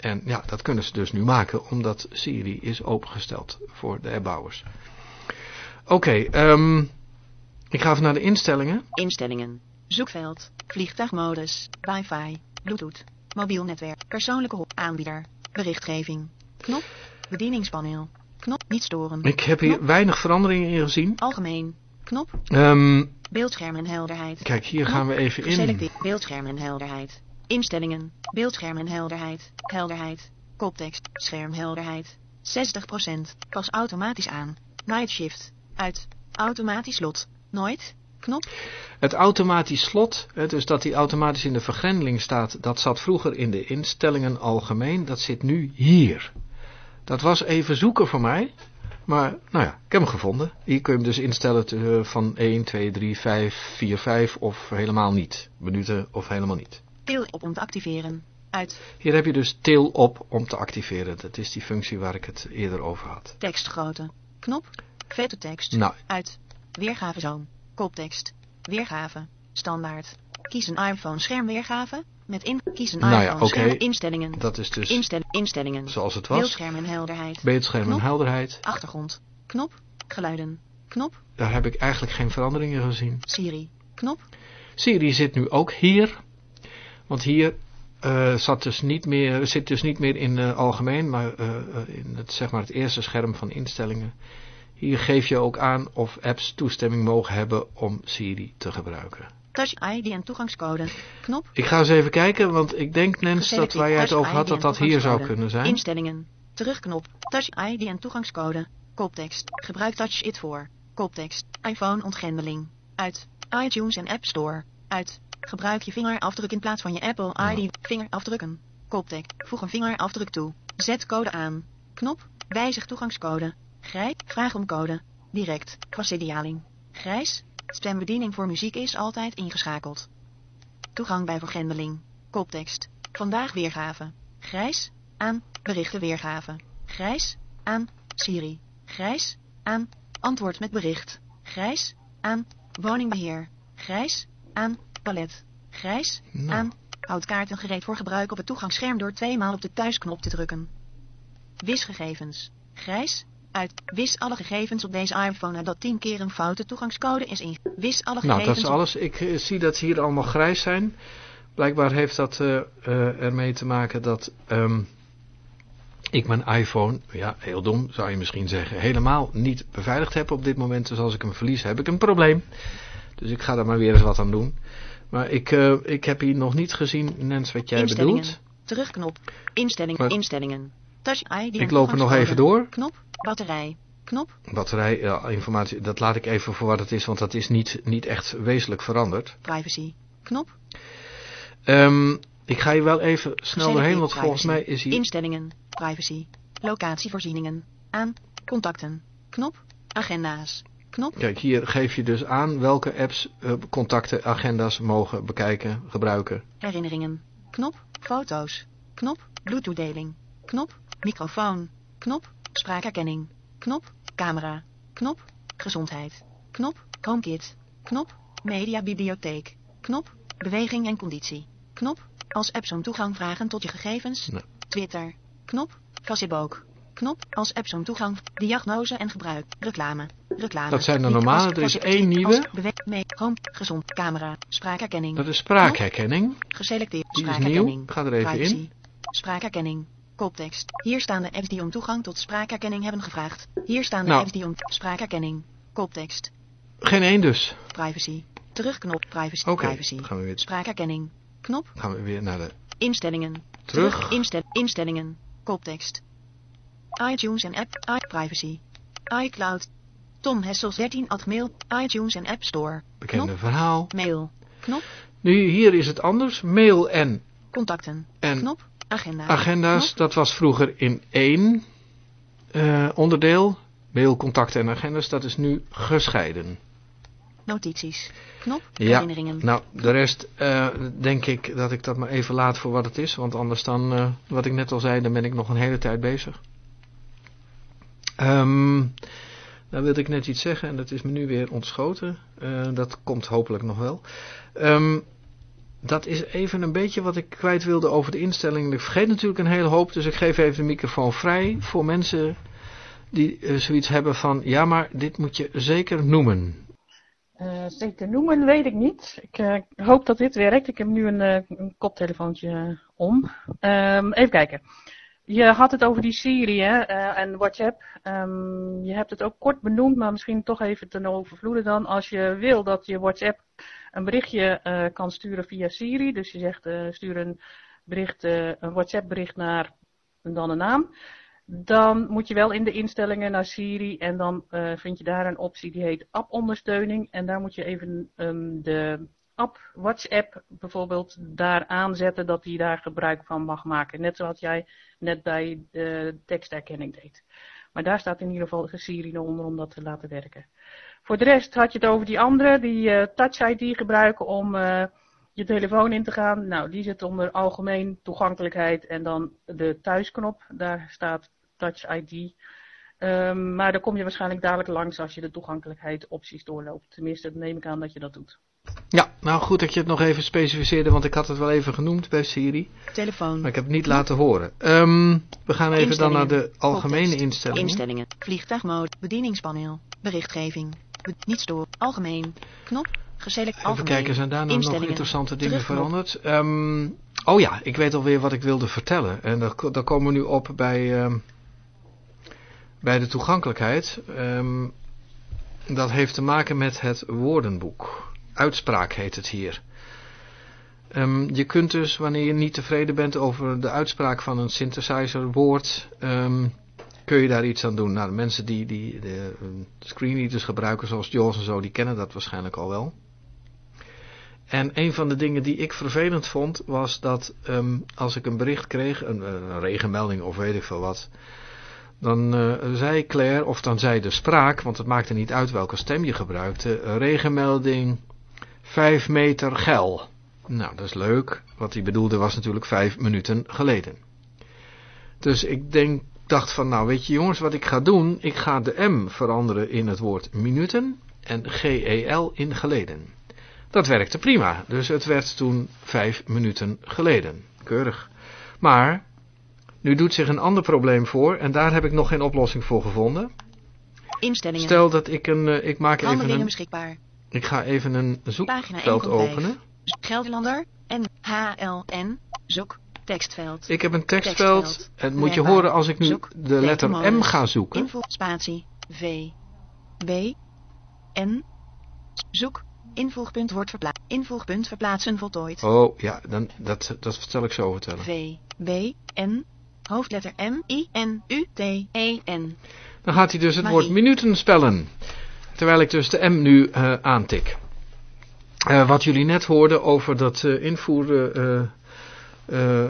Speaker 1: En ja, dat kunnen ze dus nu maken omdat Siri is opengesteld voor de appbouwers. Oké, okay, um, ik ga even naar de instellingen.
Speaker 2: Instellingen. Zoekveld. Vliegtuigmodus. Wifi. Bluetooth. Mobiel netwerk. Persoonlijke aanbieder. Berichtgeving. Knop. Bedieningspaneel. Knop. Niet storen.
Speaker 1: Ik heb hier
Speaker 2: Knop.
Speaker 1: weinig veranderingen in gezien.
Speaker 2: Algemeen. Knop.
Speaker 1: Um,
Speaker 2: Beeldscherm en helderheid.
Speaker 1: kijk, hier
Speaker 2: Knop.
Speaker 1: gaan we even in.
Speaker 2: Geselecteerd. Beeldscherm en helderheid. Instellingen. Beeldscherm en helderheid. Koptekst. Schermhelderheid. 60%. Pas automatisch aan. Night shift. Uit. Automatisch slot. Nooit. Knop.
Speaker 1: Het automatisch slot, dus dat die automatisch in de vergrendeling staat, dat zat vroeger in de instellingen algemeen. Dat zit nu hier. Dat was even zoeken voor mij. Maar, nou ja, ik heb hem gevonden. Hier kun je hem dus instellen te- van 1, 2, 3, 5, 4, 5 of helemaal niet. Minuten of helemaal niet.
Speaker 2: Til op om te activeren. Uit.
Speaker 1: Hier heb je dus til op om te activeren. Dat is die functie waar ik het eerder over had.
Speaker 2: Tekstgrootte. Knop. Vetotekst.
Speaker 1: Nou,
Speaker 2: Uit. Weergavezoom. Koptekst. Weergave. Standaard. Kies een iPhone schermweergave. Met in. Kies een
Speaker 1: Nou ja,
Speaker 2: iPhone scherm. Instellingen.
Speaker 1: dat is dus
Speaker 2: Instel instellingen.
Speaker 1: zoals het was.
Speaker 2: Beeldscherm en helderheid.
Speaker 1: Beeldscherm en helderheid.
Speaker 2: Achtergrond. Knop. Geluiden. Knop.
Speaker 1: Daar heb ik eigenlijk geen veranderingen gezien.
Speaker 2: Siri. Knop.
Speaker 1: Siri zit nu ook hier. Want hier eh, zat dus niet meer, zit dus niet meer in eh, algemeen, maar eh, eh, in het, zeg maar het eerste scherm van instellingen. Hier geef je ook aan of apps toestemming mogen hebben om Siri te gebruiken.
Speaker 2: Touch ID en toegangscode. Knop.
Speaker 1: Ik ga eens even kijken, want ik denk Nens dat waar jij het over had, dat dat hier zou kunnen zijn.
Speaker 2: Instellingen. Terugknop. Touch ID en toegangscode. Koptekst. Gebruik Touch It voor. Koptekst. iPhone ontgrendeling. Uit. iTunes en App Store. Uit. Gebruik je vingerafdruk in plaats van je Apple ID. Vingerafdrukken. Koptekst. Voeg een vingerafdruk toe. Zet code aan. Knop. Wijzig toegangscode. Grijs. Vraag om code. Direct. Procedialing. Grijs. Stembediening voor muziek is altijd ingeschakeld. Toegang bij vergrendeling. Koptekst. Vandaag weergave. Grijs. Aan. Berichten weergave. Grijs. Aan. Siri. Grijs. Aan. Antwoord met bericht. Grijs. Aan. Woningbeheer. Grijs. Aan. Palet. Grijs.
Speaker 1: Nou.
Speaker 2: Aan. Houdkaarten gereed voor gebruik op het toegangsscherm door tweemaal op de thuisknop te drukken. Wisgegevens. Grijs. Uit. Wis alle gegevens op deze iPhone nadat 10 keer een foute toegangscode is in. Wis alle
Speaker 1: Nou, dat
Speaker 2: gegevens
Speaker 1: is alles. Ik eh, zie dat ze hier allemaal grijs zijn. Blijkbaar heeft dat eh, eh, ermee te maken dat ehm, ik mijn iPhone, ja, heel dom zou je misschien zeggen, helemaal niet beveiligd heb op dit moment. Dus als ik hem verlies, heb ik een probleem. Dus ik ga daar maar weer eens wat aan doen. Maar ik, eh, ik heb hier nog niet gezien, Nens, wat jij
Speaker 2: Instellingen.
Speaker 1: bedoelt.
Speaker 2: Terugknop. Instelling.
Speaker 1: Maar-
Speaker 2: Instellingen. Touch ID.
Speaker 1: Ik loop er nog even door.
Speaker 2: Knop. Batterij. Knop.
Speaker 1: Batterij, ja, informatie, dat laat ik even voor wat het is, want dat is niet, niet echt wezenlijk veranderd.
Speaker 2: Privacy. Knop.
Speaker 1: Ehm, ik ga hier wel even snel doorheen, want volgens mij is hier...
Speaker 2: Instellingen. Privacy. Locatievoorzieningen. Aan. Contacten. Knop. Agenda's. Knop.
Speaker 1: Kijk, hier geef je dus aan welke apps, eh, contacten, agenda's mogen bekijken, gebruiken.
Speaker 2: Herinneringen. Knop. Foto's. Knop. Bluetooth-deling. Knop. Microfoon. Knop. Spraakherkenning. Knop. Camera. Knop. Gezondheid. Knop. HomeKit. Knop. Mediabibliotheek. Knop. Beweging en conditie. Knop. Als app zo'n toegang vragen tot je gegevens.
Speaker 1: Nee.
Speaker 2: Twitter. Knop. Facebook. Knop. Als app zo'n toegang. Diagnose en gebruik. Reclame. Reclame.
Speaker 1: Dat zijn de normale, er is één nieuwe.
Speaker 2: mee. Home. Gezond. Camera. Spraakherkenning.
Speaker 1: Dat is spraakherkenning.
Speaker 2: Geselecteerd.
Speaker 1: Die is
Speaker 2: Spraakherkenning.
Speaker 1: nieuw. Ga er even
Speaker 2: Privacy.
Speaker 1: in.
Speaker 2: Spraakherkenning. Koptekst. Hier staan de apps die om toegang tot spraakherkenning hebben gevraagd. Hier staan de
Speaker 1: Nou.
Speaker 2: apps die om spraakherkenning. Koptekst.
Speaker 1: Geen één dus.
Speaker 2: Privacy. Terugknop. Privacy. Privacy.
Speaker 1: gaan we weer,
Speaker 2: Spraakherkenning. Knop.
Speaker 1: gaan we weer naar de
Speaker 2: Instellingen.
Speaker 1: Terug.
Speaker 2: Instel instellingen. Koptekst. iTunes en app. I privacy. iCloud. Tom Hessels 13 at mail. iTunes en App Store.
Speaker 1: Bekende
Speaker 2: Knop.
Speaker 1: verhaal.
Speaker 2: Mail. Knop.
Speaker 1: Nu, hier is het anders. Mail en
Speaker 2: Contacten.
Speaker 1: En
Speaker 2: Knop. Agenda.
Speaker 1: agenda's.
Speaker 2: Knop.
Speaker 1: Dat was vroeger in één eh, onderdeel. Mail, contacten en agenda's. Dat is nu gescheiden.
Speaker 2: Notities. Knop.
Speaker 1: Ja.
Speaker 2: Herinneringen.
Speaker 1: Nou, de rest eh, denk ik dat ik dat maar even laat voor wat het is. Want anders dan, eh, wat ik net al zei, dan ben ik nog een hele tijd bezig. Ehm dan wilde ik net iets zeggen en dat is me nu weer ontschoten. Eh, dat komt hopelijk nog wel. Ehm, dat is even een beetje wat ik kwijt wilde over de instellingen. Ik vergeet natuurlijk een hele hoop, dus ik geef even de microfoon vrij voor mensen die eh, zoiets hebben van... Ja, maar dit moet je zeker noemen.
Speaker 5: Eh, zeker noemen weet ik niet. Ik hoop dat dit werkt. Ik heb nu een, koptelefoontje om. Ehm, even kijken. Je had het over die Siri eh, en WhatsApp. Ehm, je hebt het ook kort benoemd, maar misschien toch even ten overvloede dan. Als je wil dat je WhatsApp een berichtje eh, kan sturen via Siri. Dus je zegt eh, stuur een, bericht, een WhatsApp bericht naar en dan een naam. Dan moet je wel in de instellingen naar Siri en dan vind je daar een optie die heet app-ondersteuning. En daar moet je even ehm, de app WhatsApp bijvoorbeeld daar aanzetten dat die daar gebruik van mag maken. Net zoals jij net bij de teksterkenning deed. Maar daar staat in ieder geval Siri onder om dat te laten werken. Voor de rest had je het over die andere, die eh, Touch ID gebruiken om eh, je telefoon in te gaan. Nou, die zit onder algemeen toegankelijkheid en dan de thuisknop. Daar staat Touch ID. Ehm, maar daar kom je waarschijnlijk dadelijk langs als je de toegankelijkheid opties doorloopt. Tenminste, dat neem ik aan dat je dat doet.
Speaker 1: Ja, nou goed dat je het nog even specificeerde, want ik had het wel even genoemd bij Siri.
Speaker 2: Telefoon.
Speaker 1: Maar ik heb het niet laten horen. Ehm, we gaan even dan naar de algemene instellingen.
Speaker 2: Instellingen. Vliegtuigmode. Bedieningspaneel. Berichtgeving. Be- niet storen. Algemeen. Knop. Geselect
Speaker 1: Even
Speaker 2: algemeen.
Speaker 1: kijken, zijn daar nou nog interessante dingen
Speaker 2: Terugknop.
Speaker 1: veranderd? Ehm, oh ja, ik weet alweer wat ik wilde vertellen. En daar, daar komen we nu op bij, ehm, bij de toegankelijkheid. Ehm, dat heeft te maken met het woordenboek. Uitspraak heet het hier. Ehm, je kunt dus, wanneer je niet tevreden bent over de uitspraak van een synthesizer woord, ehm, kun je daar iets aan doen. Nou, mensen die, die de screenreaders gebruiken, zoals Jaws en zo, die kennen dat waarschijnlijk al wel. En een van de dingen die ik vervelend vond, was dat als ik een bericht kreeg, een, een regenmelding of weet ik veel wat, dan eh, zei Claire, of dan zei de spraak, want het maakte niet uit welke stem je gebruikte, regenmelding 5 meter geil. Nou, dat is leuk. Wat hij bedoelde was natuurlijk 5 minuten geleden. Dus ik denk, dacht van, nou weet je jongens, wat ik ga doen, ik ga de M veranderen in het woord minuten en GEL in geleden. Dat werkte prima, dus het werd toen 5 minuten geleden. Keurig. Maar, nu doet zich een ander probleem voor en daar heb ik nog geen oplossing voor gevonden.
Speaker 2: Instellingen.
Speaker 1: Stel dat ik een, eh, ik maak even een,
Speaker 2: beschikbaar.
Speaker 1: ik ga even een zoekveld
Speaker 2: 1 van 5.
Speaker 1: openen.
Speaker 2: Gelderlander. En HLN. Zoek. Tekstveld.
Speaker 1: Ik heb een tekstveld.
Speaker 2: Tekstveld.
Speaker 1: En moet je horen als ik nu
Speaker 2: Zoek.
Speaker 1: de letter M ga zoeken.
Speaker 2: Info. Spatie. V. B. N. Zoek. Invoegpunt wordt verplaatst. Invoegpunt verplaatsen voltooid.
Speaker 1: Oh ja, dan, dat, dat zal ik zo vertellen.
Speaker 2: V. B. N. Hoofdletter M. I. N. U. T. E. N.
Speaker 1: Dan gaat hij dus het woord minuten spellen. Terwijl ik dus de M nu eh, aantik. Eh, wat jullie net hoorden over dat eh, invoeren,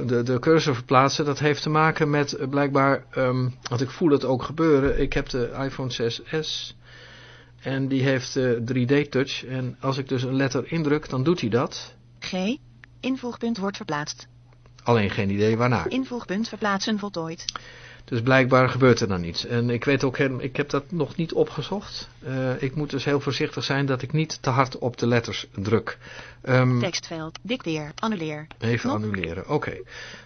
Speaker 1: de, de cursor verplaatsen, dat heeft te maken met blijkbaar, ehm, want ik voel het ook gebeuren. Ik heb de iPhone 6s en die heeft eh, 3D touch. En als ik dus een letter indruk, dan doet hij dat.
Speaker 2: G. Invoegpunt wordt verplaatst.
Speaker 1: Alleen geen idee waarnaar.
Speaker 2: Invoegpunt verplaatsen voltooid.
Speaker 1: Dus blijkbaar gebeurt er dan iets. En ik weet ook, ik heb dat nog niet opgezocht. Eh, ik moet dus heel voorzichtig zijn dat ik niet te hard op de letters druk. Ehm,
Speaker 2: Tekstveld. Dicteer. Annuleer.
Speaker 1: even
Speaker 2: knop.
Speaker 1: annuleren. Oké.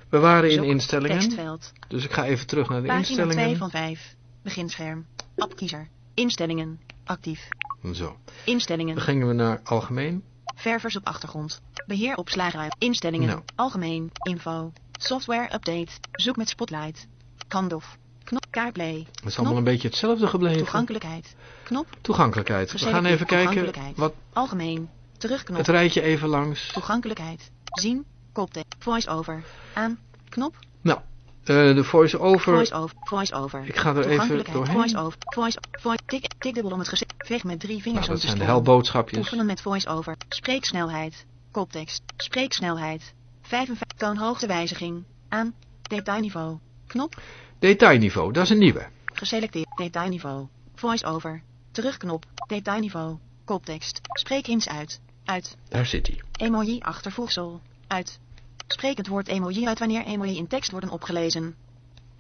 Speaker 1: We waren in
Speaker 2: Zoek.
Speaker 1: instellingen.
Speaker 2: Tekstveld.
Speaker 1: Dus ik ga even terug naar de
Speaker 2: Pagina
Speaker 1: instellingen.
Speaker 2: 2 van 5. Beginscherm. Appkiezer. Instellingen. Actief.
Speaker 1: Zo.
Speaker 2: Instellingen.
Speaker 1: Dan gingen we naar algemeen.
Speaker 2: Ververs op achtergrond. Beheer op slagerij. Instellingen.
Speaker 1: Nou.
Speaker 2: Algemeen. Info. Software update. Zoek met Spotlight. Candof. Knop. CarPlay.
Speaker 1: Het is
Speaker 2: Knop.
Speaker 1: allemaal een beetje hetzelfde gebleven.
Speaker 2: Toegankelijkheid. Knop.
Speaker 1: Toegankelijkheid. We gaan even kijken wat
Speaker 2: Algemeen. Terugknop.
Speaker 1: het rijtje even langs.
Speaker 2: Toegankelijkheid. Zien. Koptekst. Voice-over. Aan. Knop.
Speaker 1: Nou, eh, de voice-over.
Speaker 2: Voice-over. Voice-over.
Speaker 1: Ik ga er even doorheen.
Speaker 2: Voice-over. Voice. Voice. Tik, tik dubbel om het gezicht. Veeg met drie
Speaker 1: Nou,
Speaker 2: vingers
Speaker 1: dat
Speaker 2: om te
Speaker 1: zijn de helboodschapjes.
Speaker 2: Oefenen met voice-over. Spreeksnelheid. Koptekst. Spreeksnelheid. 55. Toonhoogtewijziging. Aan. Detailniveau. Knop.
Speaker 1: Detailniveau, dat is een nieuwe.
Speaker 2: Geselecteerd. Detailniveau. Voice-over. Terugknop. Detailniveau. Koptekst. Spreek hints uit. Uit.
Speaker 1: Daar zit hij.
Speaker 2: Emoji achtervoegsel. Uit. Spreek het woord emoji uit wanneer emoji in tekst worden opgelezen.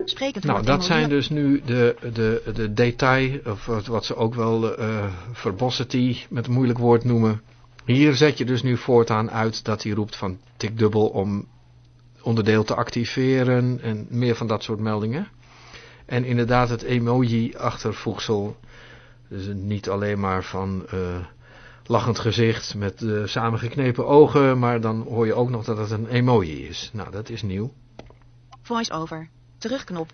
Speaker 2: Spreek het
Speaker 1: Nou,
Speaker 2: woord
Speaker 1: dat
Speaker 2: emoji
Speaker 1: zijn dus nu de, de, de detail, of wat, ze ook wel eh verbosity met een moeilijk woord noemen. Hier zet je dus nu voortaan uit dat hij roept van tik dubbel om onderdeel te activeren en meer van dat soort meldingen. En inderdaad het emoji achtervoegsel, dus niet alleen maar van eh, lachend gezicht met eh, samengeknepen ogen, maar dan hoor je ook nog dat het een emoji is. Nou, dat is nieuw.
Speaker 2: Voice-over. Terugknop.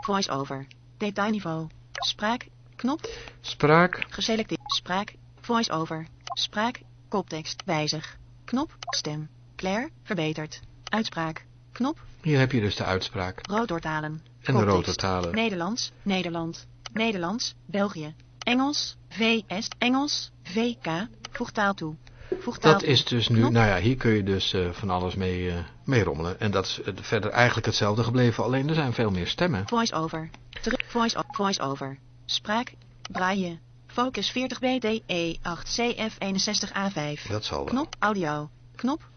Speaker 2: Voice-over. Detailniveau. Spraak. Knop.
Speaker 1: Spraak,
Speaker 2: Geselecteerd. Spraak. Voice-over. Spraak. Koptekst. Wijzig. Knop. Stem. Claire. Verbeterd. Uitspraak. Knop.
Speaker 1: hier heb je dus de uitspraak.
Speaker 2: Rood doortalen.
Speaker 1: En de
Speaker 2: Koptekst.
Speaker 1: rototalen.
Speaker 2: Nederlands. Nederland. Nederlands. België. Engels. VS. Engels. VK. Voeg taal toe. Voeg taal
Speaker 1: Dat is dus nu,
Speaker 2: Knop.
Speaker 1: nou ja, hier kun je dus eh, van alles mee, eh, mee rommelen. En dat is eh, verder eigenlijk hetzelfde gebleven, alleen er zijn veel meer stemmen.
Speaker 2: Voice-over. Terug. Voice- Voice-over. Spraak. Braille. Focus 40 BDE 8 CF 61 A5.
Speaker 1: Dat zal wel.
Speaker 2: Knop. Audio. Knop.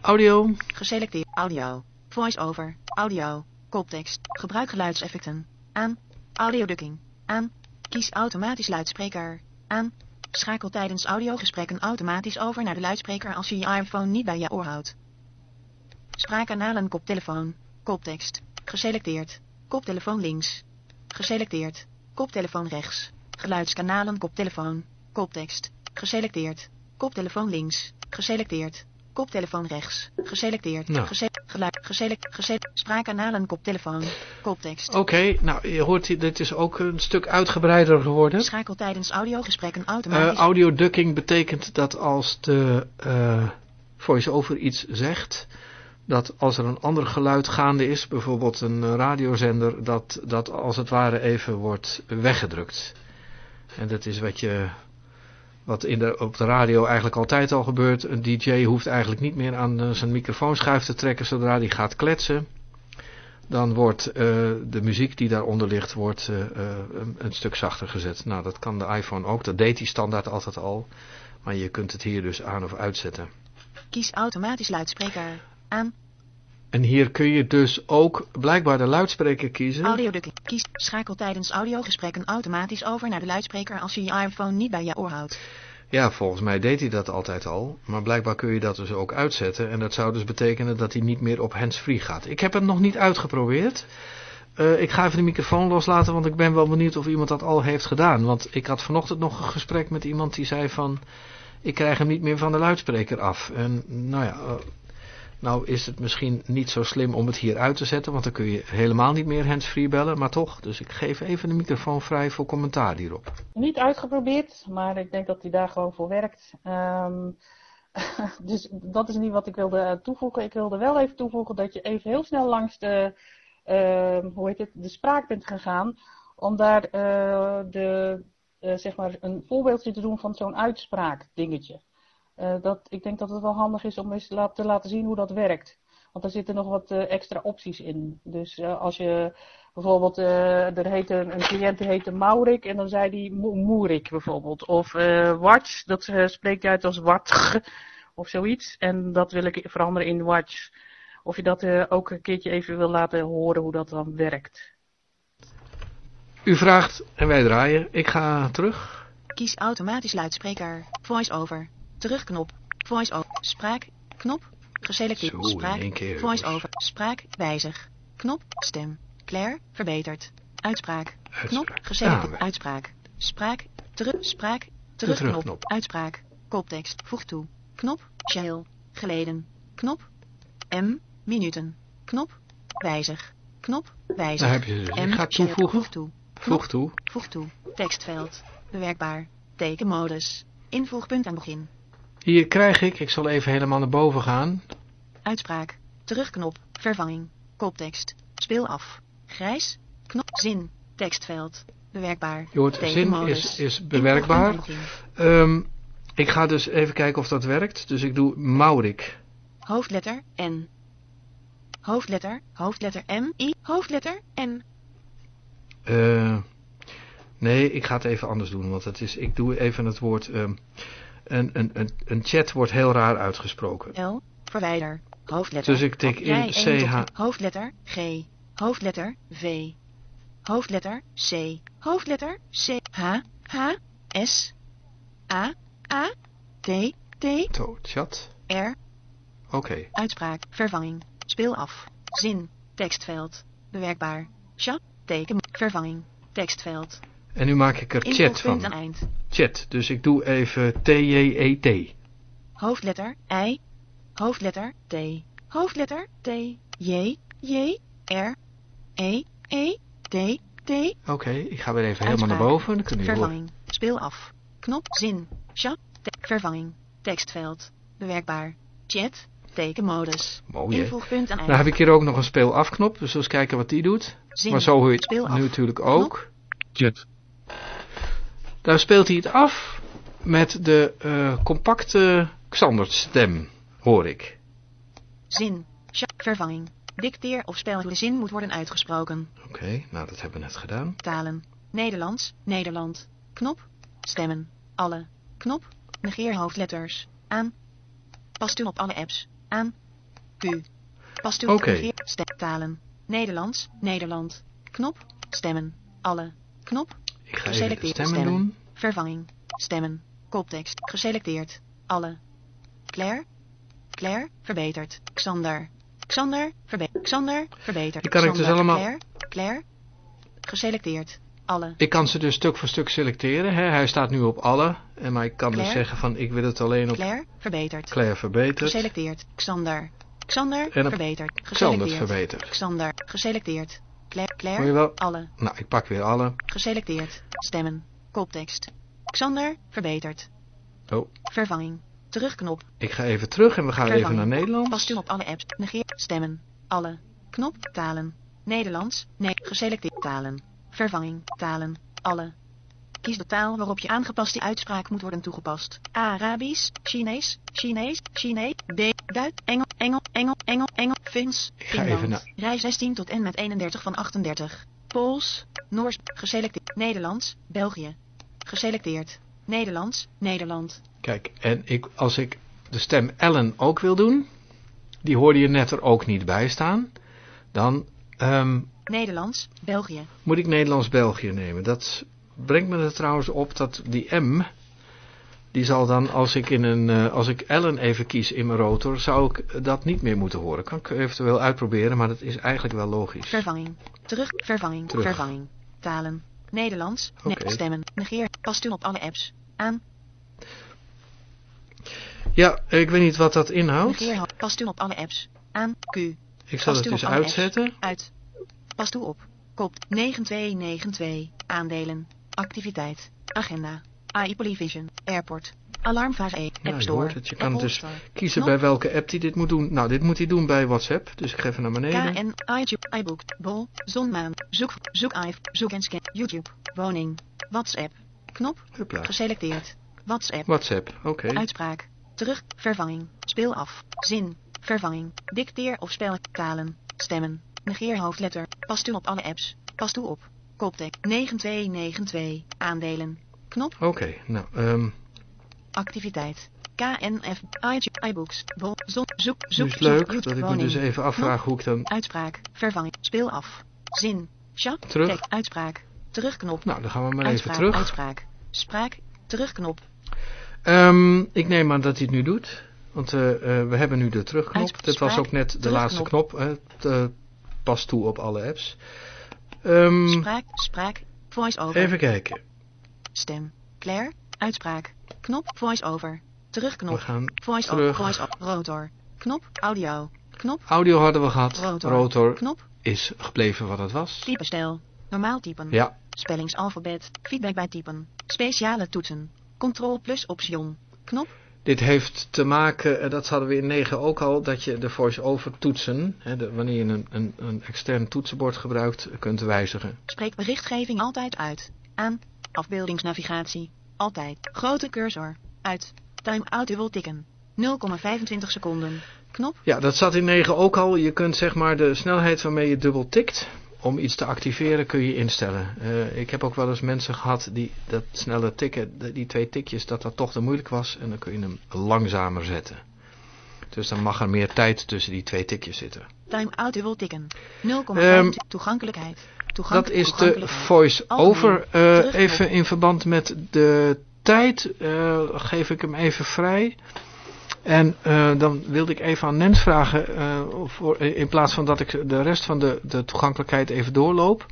Speaker 1: Audio,
Speaker 2: Geselecteerd. Audio. Voice-over. Audio. Koptekst. Gebruik geluidseffecten. Aan. Audioducking. Aan. Kies automatisch luidspreker. Aan. Schakel tijdens audiogesprekken automatisch over naar de luidspreker als je je iPhone niet bij je oor houdt. Spraakkanalen koptelefoon. Koptekst. Geselecteerd. Koptelefoon links. Geselecteerd. Koptelefoon rechts. Geluidskanalen koptelefoon. Koptekst. Geselecteerd. Koptelefoon links. Geselecteerd. Koptelefoon rechts. Geselecteerd.
Speaker 1: Nou.
Speaker 2: Geluid. Geselect. Gese spraakkanalen koptelefoon. Koptekst.
Speaker 1: oké. nou, je hoort, dit is ook een stuk uitgebreider geworden.
Speaker 2: Schakel tijdens audiogesprekken
Speaker 1: Eh
Speaker 2: automatisch.
Speaker 1: audio ducking betekent dat als de eh, voice-over iets zegt, dat als er een ander geluid gaande is, bijvoorbeeld een radiozender, dat dat als het ware even wordt weggedrukt. En dat is wat je wat in de, op de radio eigenlijk altijd al gebeurt. Een DJ hoeft eigenlijk niet meer aan eh, zijn microfoonschuif te trekken zodra hij gaat kletsen. Dan wordt eh, de muziek die daaronder ligt wordt, eh, een, een stuk zachter gezet. Nou, dat kan de iPhone ook. Dat deed die standaard altijd al. Maar je kunt het hier dus aan of uitzetten.
Speaker 2: Kies automatisch luidspreker. Aan.
Speaker 1: En hier kun je dus ook blijkbaar de luidspreker kiezen.
Speaker 2: Audioducking. Kies. Schakel tijdens audiogesprekken automatisch over naar de luidspreker als je je iPhone niet bij je oor houdt.
Speaker 1: Ja, volgens mij deed hij dat altijd al. Maar blijkbaar kun je dat dus ook uitzetten. En dat zou dus betekenen dat hij niet meer op hands-free gaat. Ik heb het nog niet uitgeprobeerd. Eh, ik ga even de microfoon loslaten, want ik ben wel benieuwd of iemand dat al heeft gedaan. Want ik had vanochtend nog een gesprek met iemand die zei van... Ik krijg hem niet meer van de luidspreker af. En nou ja, eh, nou is het misschien niet zo slim om het hier uit te zetten. Want dan kun je helemaal niet meer hands-free bellen. Maar toch, dus ik geef even de microfoon vrij voor commentaar hierop.
Speaker 5: Niet uitgeprobeerd, maar ik denk dat hij daar gewoon voor werkt. Ehm, dus dat is niet wat ik wilde toevoegen. Ik wilde wel even toevoegen dat je even heel snel langs de, ehm, hoe heet het, de spraak bent gegaan. Om daar eh, de, eh, zeg maar een voorbeeldje te doen van zo'n uitspraak dingetje. Eh, dat, ik denk dat het wel handig is om eens te laten zien hoe dat werkt. Want er zitten nog wat eh, extra opties in. Dus eh, als je bijvoorbeeld, eh, er heette een, een cliënt die heette Maurik en dan zei hij Mo- Moerik bijvoorbeeld. Of eh Watch, dat eh, spreekt uit als Watch of zoiets. En dat wil ik veranderen in Watch. Of je dat eh, ook een keertje even wil laten horen hoe dat dan werkt.
Speaker 1: U vraagt en wij draaien. Ik ga terug.
Speaker 2: Kies automatisch luidspreker. Voice-over. Terugknop. Voice-over. Spraak. Knop. Geselecteerd.
Speaker 1: Zo,
Speaker 2: Spraak.
Speaker 1: keer.
Speaker 2: Voice-over. Spraak. Wijzig. Knop. Stem. Claire. Verbeterd. Uitspraak. Knop. Geselecteerd.
Speaker 1: Ah,
Speaker 2: Uitspraak. Spraak. Terug. Spraak. Terugknop.
Speaker 1: terugknop.
Speaker 2: Uitspraak. Koptekst. Voeg toe. Knop. Shell. Geleden. Knop. M. Minuten. Knop. Wijzig. Knop. Wijzig.
Speaker 1: Daar heb je dus.
Speaker 2: M.
Speaker 1: Ik ga toevoegen.
Speaker 2: Voeg toe.
Speaker 1: Voeg toe.
Speaker 2: Voeg toe. Tekstveld. Bewerkbaar. Tekenmodus. Invoegpunt aan begin.
Speaker 1: Hier krijg ik, ik zal even helemaal naar boven gaan.
Speaker 2: Uitspraak. Terugknop. Vervanging. Koptekst. Speel af. Grijs. Knop. Zin. Tekstveld. Bewerkbaar.
Speaker 1: Je hoort, zin is, is bewerkbaar. Ehm, ik ga dus even kijken of dat werkt. Dus ik doe Maurik.
Speaker 2: Hoofdletter N. Hoofdletter, hoofdletter M, I, hoofdletter N.
Speaker 1: Eh, nee, ik ga het even anders doen. Want het is, ik doe even het woord... ehm, een, een, een, een chat wordt heel raar uitgesproken.
Speaker 2: L, verwijder, hoofdletter.
Speaker 1: Dus ik tik in CH.
Speaker 2: Hoofdletter G, hoofdletter V, hoofdletter C, hoofdletter C, H, H, S, A, A, T, T,
Speaker 1: Zo, chat.
Speaker 2: R,
Speaker 1: Oké.
Speaker 2: uitspraak, vervanging, speel af, zin, tekstveld, bewerkbaar, sja, teken, vervanging, tekstveld,
Speaker 1: En nu maak ik er chat van.
Speaker 2: eind.
Speaker 1: Chat. Dus ik doe even T-J-E-T.
Speaker 2: Hoofdletter I, hoofdletter T, hoofdletter T, J, J, R, E, E, T, T,
Speaker 1: Oké, ik ga weer even helemaal naar boven. Dan kunnen horen.
Speaker 2: vervanging, speel af, knop, zin, chat, vervanging, tekstveld, bewerkbaar, chat, tekenmodus,
Speaker 1: Mooi hè.
Speaker 2: invoegpunt aan
Speaker 1: Nou
Speaker 2: eind,
Speaker 1: heb ik hier ook nog een speel afknop. Dus eens kijken wat die doet.
Speaker 2: zin,
Speaker 1: Maar zo hoor je het nu natuurlijk ook. Chat. Daar speelt hij het af met de eh, compacte Xander stem, hoor ik.
Speaker 2: zin, vervanging, dicteer of spel hoe de zin moet worden uitgesproken,
Speaker 1: Oké, nou dat hebben we net gedaan.
Speaker 2: talen, Nederlands, Nederland, knop, stemmen, alle, knop, negeer hoofdletters, aan, pas toe op alle apps, aan, Q, pas toe op
Speaker 1: Oké.
Speaker 2: negeer, stem, talen, Nederlands, Nederland, knop, stemmen, alle, knop,
Speaker 1: Ik ga
Speaker 2: Geselecteerd
Speaker 1: stemmen
Speaker 2: stemmen.
Speaker 1: doen.
Speaker 2: vervanging, stemmen, koptekst, geselecteerd, alle, Claire, Claire, verbeterd, Xander, Xander, verbe Xander, verbeterd,
Speaker 1: Die kan ik dus
Speaker 2: Xander,
Speaker 1: allemaal-
Speaker 2: Claire, Claire, geselecteerd, alle,
Speaker 1: Ik kan ze dus stuk voor stuk selecteren. Hè. Hij staat nu op alle. En maar ik kan dus zeggen van ik wil het alleen op
Speaker 2: Claire, verbeterd,
Speaker 1: Claire verbeterd.
Speaker 2: geselecteerd, Xander, Xander,
Speaker 1: En
Speaker 2: verbeterd,
Speaker 1: Xander verbeterd.
Speaker 2: Xander, geselecteerd, Claire, Claire, alle,
Speaker 1: Nou, ik pak weer alle.
Speaker 2: geselecteerd, stemmen, koptekst, Xander, verbeterd,
Speaker 1: Oh,
Speaker 2: vervanging, terugknop,
Speaker 1: ik ga even terug en we gaan even naar Nederlands.
Speaker 2: Pas toe op alle apps. Negeer. Stemmen. Alle. Knop. Talen. Nederlands. Nee. Geselecteerd. Talen. Vervanging. Talen. Alle. Kies de taal waarop je aangepaste uitspraak moet worden toegepast. Arabisch. Chinees. Chinees. Chinees. D. Duits. Engel. Engel. Engel. Engel. Engel. Fins. Finland. Rij 16 tot en met 31 van 38. Pools. Noors. Geselecteerd. Nederlands. België. Geselecteerd. Nederlands. Nederland.
Speaker 1: Kijk, en ik, als ik de stem Ellen ook wil doen, die hoorde je net er ook niet bij staan, dan ehm,
Speaker 2: Nederlands. België.
Speaker 1: moet ik Nederlands-België nemen. Dat brengt me er trouwens op dat die M, die zal dan, als ik, in een, eh, als ik Ellen even kies in mijn rotor, zou ik dat niet meer moeten horen. Kan ik eventueel uitproberen, maar dat is eigenlijk wel logisch.
Speaker 2: Vervanging. Terug. Vervanging.
Speaker 1: Terug.
Speaker 2: Vervanging. Talen. Nederlands. Ne-
Speaker 1: Oké.
Speaker 2: Stemmen. Negeer. Pas toe op alle apps. Aan.
Speaker 1: Ja, ik weet niet wat dat inhoudt.
Speaker 2: Negeer. Pas op alle apps. Aan. Q.
Speaker 1: Ik zal het dus
Speaker 2: apps.
Speaker 1: uitzetten.
Speaker 2: Uit. Pas toe op. Kop. 9292. Aandelen. Activiteit. Agenda. AI Polyvision. Airport. Alarmfase 1.
Speaker 1: Ja,
Speaker 2: App
Speaker 1: je
Speaker 2: Store.
Speaker 1: hoort het. Je kan
Speaker 2: Apple
Speaker 1: dus
Speaker 2: Store.
Speaker 1: Kiezen bij welke app hij dit moet doen. Nou, dit moet hij doen bij WhatsApp. Dus ik ga even naar beneden.
Speaker 2: KN, iTunes, iBook, Bol, Zonmaan, Zoek, Zoek ive, Zoek en Scan, YouTube, Woning, WhatsApp, Knop,
Speaker 1: Hopla.
Speaker 2: geselecteerd, WhatsApp,
Speaker 1: WhatsApp, oké.
Speaker 2: uitspraak, terug, vervanging, speel af, zin, vervanging, dicteer of spel, talen, stemmen, negeer hoofdletter, pas toe op alle apps, pas toe op, koptek, 9292, aandelen, knop,
Speaker 1: Oké, nou, ehm
Speaker 2: activiteit, KNF, iBooks, Bol, Zon, Zoek, Zoek,
Speaker 1: is het leuk
Speaker 2: Zoek,
Speaker 1: dat ik me dus even afvraag hoe ik dan...
Speaker 2: Uitspraak. Vervanging. Speel af. Zin. Chat.
Speaker 1: Terug.
Speaker 2: Uitspraak. Terugknop.
Speaker 1: Nou, dan gaan we maar even terug.
Speaker 2: Uitspraak. Spraak. Terugknop.
Speaker 1: Ehm, ik neem aan dat hij het nu doet. Want eh, eh, we hebben nu de terugknop.
Speaker 2: Uitspraak,
Speaker 1: Dit was ook net de laatste knop. Hè. Het, eh, pas toe op alle apps. Ehm,
Speaker 2: Spraak. Spraak. Voice over.
Speaker 1: even kijken.
Speaker 2: Stem. Claire. Uitspraak. Knop. Voice over.
Speaker 1: We
Speaker 2: Terugknop.
Speaker 1: gaan
Speaker 2: Voice
Speaker 1: terug.
Speaker 2: over. Voice over. Rotor. Knop. Audio. Knop.
Speaker 1: Audio hadden we gehad.
Speaker 2: Rotor.
Speaker 1: Rotor
Speaker 2: Knop.
Speaker 1: is gebleven wat het was.
Speaker 2: Typestijl. Normaal typen.
Speaker 1: Ja,
Speaker 2: Spellingsalfabet. Feedback bij typen. Speciale toetsen. Control plus option. Knop.
Speaker 1: Dit heeft te maken, eh, dat hadden we in 9 ook al, dat je de voice-over toetsen, hè, de, wanneer je een, een, een extern toetsenbord gebruikt, kunt wijzigen.
Speaker 2: Spreek berichtgeving altijd uit. Aan. Afbeeldingsnavigatie. Altijd. Grote cursor. Uit. Time-out dubbel tikken. 0,25 seconden. Knop.
Speaker 1: Ja, dat zat in 9 ook al. Je kunt zeg maar de snelheid waarmee je dubbel tikt, om iets te activeren kun je instellen. Uh, ik heb ook wel eens mensen gehad die dat snelle tikken, die twee tikjes, dat dat toch te moeilijk was. En dan kun je hem langzamer zetten. Dus dan mag er meer tijd tussen die twee tikjes zitten.
Speaker 2: Time-out dubbel tikken. 0,5
Speaker 1: Ehm,
Speaker 2: toegankelijkheid. Toegank-
Speaker 1: Dat is de voice-over. Eh, even in verband met de tijd eh, geef ik hem even vrij. En eh, dan wilde ik even aan Nens vragen, eh, voor, in plaats van dat ik de rest van de, de toegankelijkheid even doorloop.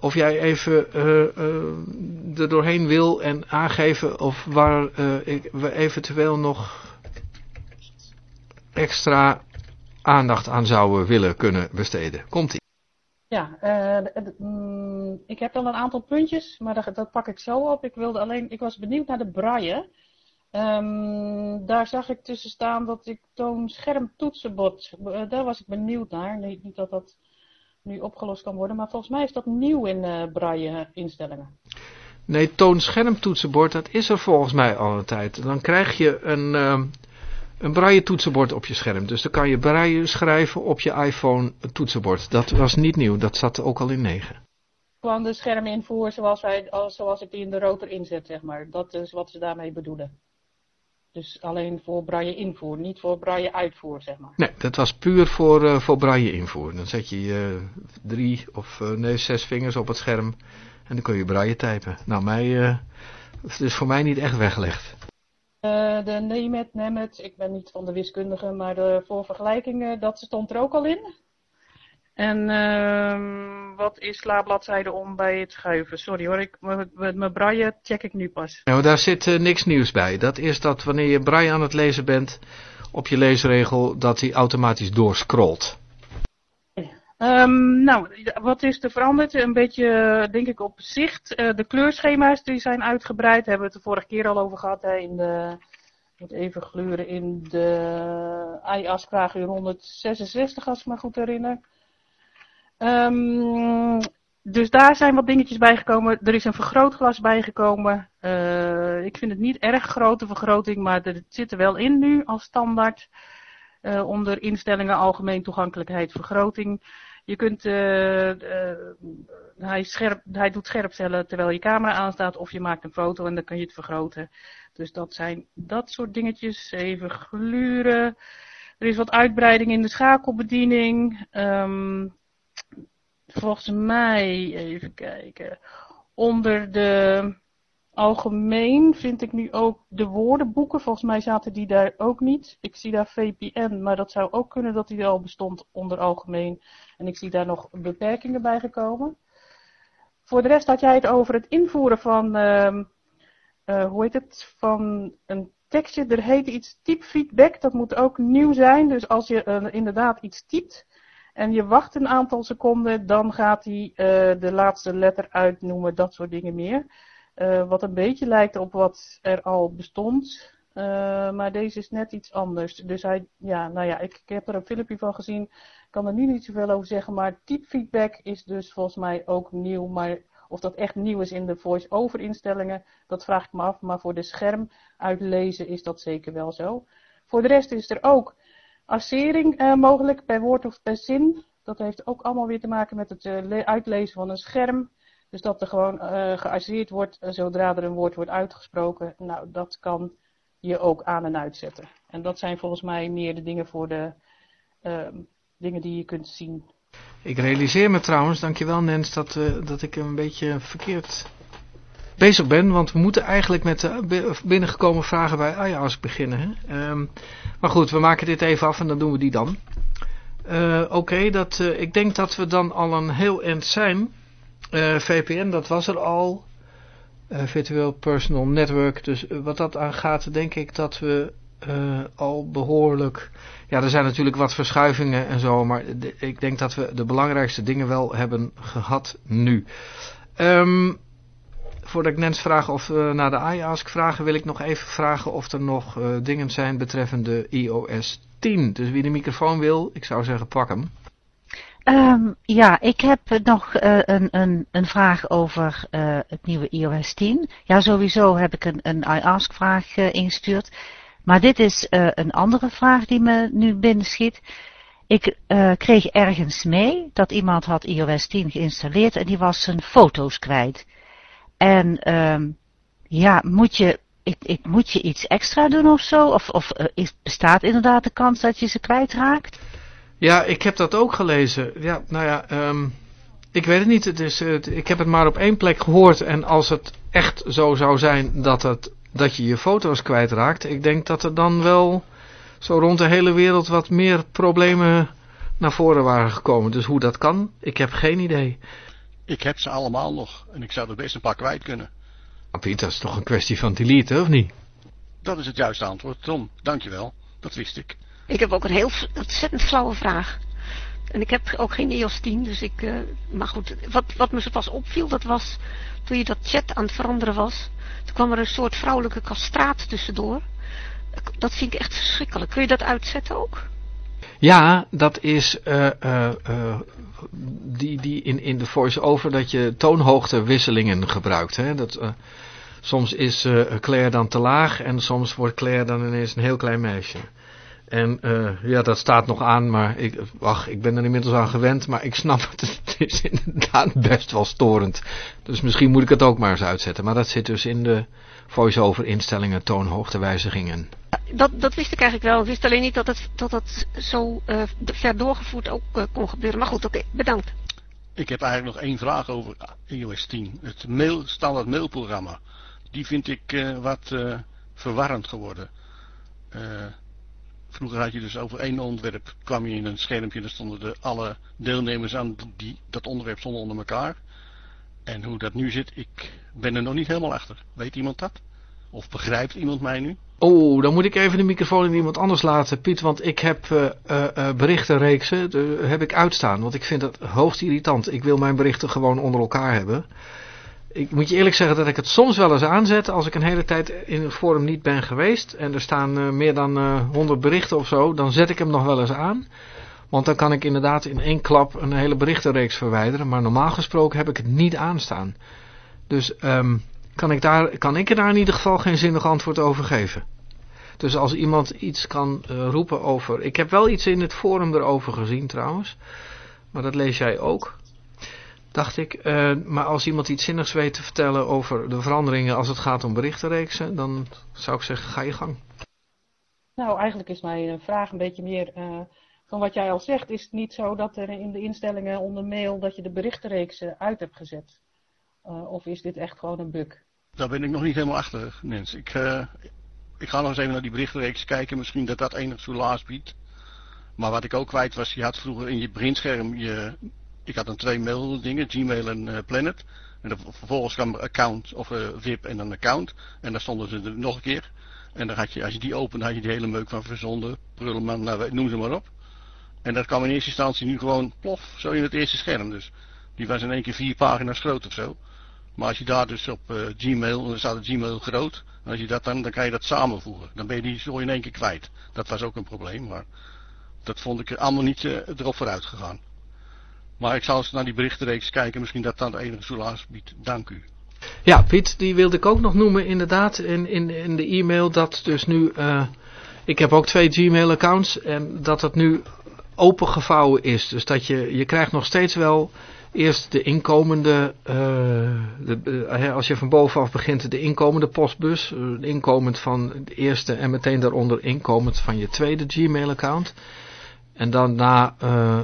Speaker 1: Of jij even eh, eh, er doorheen wil en aangeven of waar eh, ik, we eventueel nog extra aandacht aan zouden willen kunnen besteden. Komt-ie.
Speaker 5: Ja, eh, mm, ik heb wel een aantal puntjes, maar dat, dat pak ik zo op. Ik wilde alleen, ik was benieuwd naar de braille. Ehm, daar zag ik tussen staan dat ik toon scherm toetsenbord. Eh, daar was ik benieuwd naar. Nee, niet dat dat nu opgelost kan worden, maar volgens mij is dat nieuw in eh braille instellingen.
Speaker 1: Nee, toonschermtoetsenbord, dat is er volgens mij al een tijd. Dan krijg je een, ehm, een braille toetsenbord op je scherm. Dus dan kan je braille schrijven op je iPhone toetsenbord. Dat was niet nieuw, dat zat ook al in 9.
Speaker 5: Gewoon de scherminvoer zoals, wij, als- zoals ik die in de rotor inzet, zeg maar. Dat is wat ze daarmee bedoelen. Dus alleen voor braille invoer, niet voor braille uitvoer, zeg maar.
Speaker 1: Nee, dat was puur voor, eh, voor braille invoer. Dan zet je je drie of eh, nee, zes vingers op het scherm en dan kun je braille typen. Nou, mij, eh, het is voor mij niet echt weggelegd.
Speaker 5: Eh, de Nemet, Nemet, ik ben niet van de wiskundige, maar de, voor vergelijkingen, dat stond er ook al in. En ehm, wat is sla-bladzijde om bij het schuiven? Sorry hoor, ik, mijn- braille check ik nu pas.
Speaker 1: Nou, daar zit eh, niks nieuws bij. Dat is dat wanneer je braille aan het lezen bent op je leesregel, dat hij automatisch doorscrollt.
Speaker 5: Ehm, nou, wat is er veranderd? Een beetje, eh, denk ik, op zicht. Eh, de kleurschema's die zijn uitgebreid. Hebben we het de vorige keer al over gehad. Hè, in de, ik moet even gluren in de IAS vraag 166, als ik me goed herinner. Ehm, dus daar zijn wat dingetjes bijgekomen. Er is een vergrootglas bijgekomen. Eh, ik vind het niet erg grote vergroting, maar het zit er wel in nu als standaard. Eh, onder instellingen algemeen toegankelijkheid vergroting. Je kunt, eh, hij, scherp, hij doet scherpstellen terwijl je camera aanstaat of je maakt een foto en dan kun je het vergroten. Dus dat zijn dat soort dingetjes. Even gluren. Er is wat uitbreiding in de schakelbediening. Ehm, volgens mij, even kijken. Onder de algemeen vind ik nu ook de woordenboeken. Volgens mij zaten die daar ook niet. Ik zie daar VPN, maar dat zou ook kunnen dat die al bestond onder algemeen. En ik zie daar nog beperkingen bij gekomen. Voor de rest had jij het over het invoeren van, ehm, eh, hoe heet het, van een tekstje. Er heet iets typefeedback, dat moet ook nieuw zijn. Dus als je eh, inderdaad iets typt en je wacht een aantal seconden, dan gaat hij eh, de laatste letter uitnoemen, dat soort dingen meer. Eh, wat een beetje lijkt op wat er al bestond. Eh, maar deze is net iets anders. Dus hij, ja, nou ja, ik, heb er een filmpje van gezien. Ik kan er nu niet zoveel over zeggen. Maar typefeedback is dus volgens mij ook nieuw. Maar of dat echt nieuw is in de voice-over instellingen, dat vraag ik me af. Maar voor de scherm uitlezen is dat zeker wel zo. Voor de rest is er ook assering eh, mogelijk per woord of per zin. Dat heeft ook allemaal weer te maken met het eh, le- uitlezen van een scherm. Dus dat er gewoon eh geasseerd wordt zodra er een woord wordt uitgesproken. Nou, dat kan je ook aan en uitzetten. En dat zijn volgens mij meer de dingen voor de ehm, dingen die je kunt zien.
Speaker 1: Ik realiseer me trouwens, dankjewel Nens, dat, dat ik een beetje verkeerd bezig ben. Want we moeten eigenlijk met de bi- binnengekomen vragen bij Ajax beginnen. Hè? Ehm, maar goed, we maken dit even af en dan doen we die dan. Eh, Oké, dat, eh, ik denk dat we dan al een heel eind zijn. Eh, VPN, dat was er al. Virtual Personal Network. Dus wat dat aangaat, denk ik dat we al behoorlijk... Ja, er zijn natuurlijk wat verschuivingen en zo, maar ik denk dat we de belangrijkste dingen wel hebben gehad nu. Ehm, voordat ik Nens vraag of we naar de iAsk vragen, wil ik nog even vragen of er nog uh, dingen zijn betreffende iOS 10. Dus wie de microfoon wil, ik zou zeggen pak hem.
Speaker 6: Um, ja, ik heb nog uh, een, een, een vraag over het nieuwe iOS 10. Ja, sowieso heb ik een, een iAsk vraag ingestuurd. Maar dit is een andere vraag die me nu binnenschiet. Ik kreeg ergens mee dat iemand had iOS 10 geïnstalleerd en die was zijn foto's kwijt. En um, ja, moet je, ik, ik, moet je iets extra doen of zo? Of, of is, bestaat inderdaad de kans dat je ze kwijtraakt?
Speaker 1: Ja, ik heb dat ook gelezen. Ja, nou ja, um, ik weet het niet. Het, ik heb het maar op één plek gehoord. En als het echt zo zou zijn dat, het, dat je je foto's kwijtraakt. Ik denk dat er dan wel zo rond de hele wereld wat meer problemen naar voren waren gekomen. Dus hoe dat kan, ik heb geen idee.
Speaker 7: Ik heb ze allemaal nog. En ik zou er best een paar kwijt kunnen.
Speaker 1: Maar Piet, dat is toch een kwestie van delete, of niet?
Speaker 7: Dat is het juiste antwoord, Tom. Dankjewel. Dat wist ik.
Speaker 8: Ik heb ook een heel ontzettend flauwe vraag. En ik heb ook geen EOS 10, dus ik... Uh, maar goed, wat, wat me zo pas opviel, dat was... Toen je dat chat aan het veranderen was... Toen kwam er een soort vrouwelijke kastraat tussendoor. Dat vind ik echt verschrikkelijk. Kun je dat uitzetten ook?
Speaker 1: Ja, dat is uh, uh, uh, die, die in, in de voice-over dat je toonhoogtewisselingen gebruikt. Hè? Dat, soms is Claire dan te laag en soms wordt Claire dan ineens een heel klein meisje. En ja, dat staat nog aan, maar ik, ach, ik ben er inmiddels aan gewend. Maar ik snap het, het is inderdaad best wel storend. Dus misschien moet ik het ook maar eens uitzetten. Maar dat zit dus in de voice-over instellingen, toonhoogtewijzigingen.
Speaker 8: Dat, dat wist ik eigenlijk wel. Ik wist alleen niet dat het, dat het zo uh, ver doorgevoerd ook uh, kon gebeuren. Maar goed, oké, okay, bedankt.
Speaker 7: Ik heb eigenlijk nog één vraag over iOS 10. Het mail, standaard mailprogramma. Die vind ik wat verwarrend geworden. Vroeger had je dus over één onderwerp, kwam je in een schermpje en dan stonden de, alle deelnemers aan die, dat onderwerp stonden onder elkaar. En hoe dat nu zit, ik ben er nog niet helemaal achter. Weet iemand dat? Of begrijpt iemand mij nu?
Speaker 1: Oh, dan moet ik even de microfoon in iemand anders laten, Piet. Want ik heb uh, uh, berichtenreeksen, de, heb ik uitstaan. Want ik vind dat hoogst irritant. Ik wil mijn berichten gewoon onder elkaar hebben ik moet je eerlijk zeggen dat ik het soms wel eens aanzet als ik een hele tijd in het forum niet ben geweest. En er staan meer dan uh, eh, 100 berichten of zo. Dan zet ik hem nog wel eens aan. Want dan kan ik inderdaad in één klap een hele berichtenreeks verwijderen. Maar normaal gesproken heb ik het niet aanstaan. Dus um, kan, ik daar, kan ik er daar in ieder geval geen zinnig antwoord over geven. Dus als iemand iets kan uh, roepen over... Ik heb wel iets in het forum erover gezien trouwens. Maar dat lees jij ook dacht ik. Uh, maar als iemand iets zinnigs weet te vertellen over de veranderingen als het gaat om berichtenreeksen, dan zou ik zeggen, ga je gang.
Speaker 5: Nou, eigenlijk is mijn vraag een beetje meer van wat jij al zegt. Is het niet zo dat er in de instellingen onder mail dat je de berichtenreeksen uit hebt gezet? Uh, of is dit echt gewoon een bug?
Speaker 7: Daar ben ik nog niet helemaal achter, Nens. Ik, ik ga nog eens even naar die berichtenreeks kijken. Misschien dat dat enig soelaas biedt. Maar wat ik ook kwijt was, je had vroeger in je beginscherm je ik had dan twee mail dingen, Gmail en uh, Planet. En dan, vervolgens kwam account of uh, VIP en dan account. En dan stonden ze er nog een keer. En dan had je, als je die opende, had je die hele meuk van verzonden, prullenman, nou, noem ze maar op. En dat kwam in eerste instantie nu gewoon plof, zo in het eerste scherm. Dus die was in één keer vier pagina's groot of zo. Maar als je daar dus op uh, Gmail, dan staat het Gmail groot. Als je dat dan, dan kan je dat samenvoegen. Dan ben je die zo in één keer kwijt. Dat was ook een probleem, maar dat vond ik allemaal niet uh, erop vooruit gegaan. Maar ik zal eens naar die berichtenreeks kijken. Misschien dat dan de enige soelaas biedt. Dank u.
Speaker 1: Ja, Piet, die wilde ik ook nog noemen inderdaad in, in, in de e-mail. Dat dus nu, uh, ik heb ook twee Gmail accounts. En dat het nu opengevouwen is. Dus dat je, je krijgt nog steeds wel eerst de inkomende, uh, de, uh, als je van bovenaf begint, de inkomende postbus. inkomend van de eerste en meteen daaronder inkomend van je tweede Gmail account. En dan na... Uh,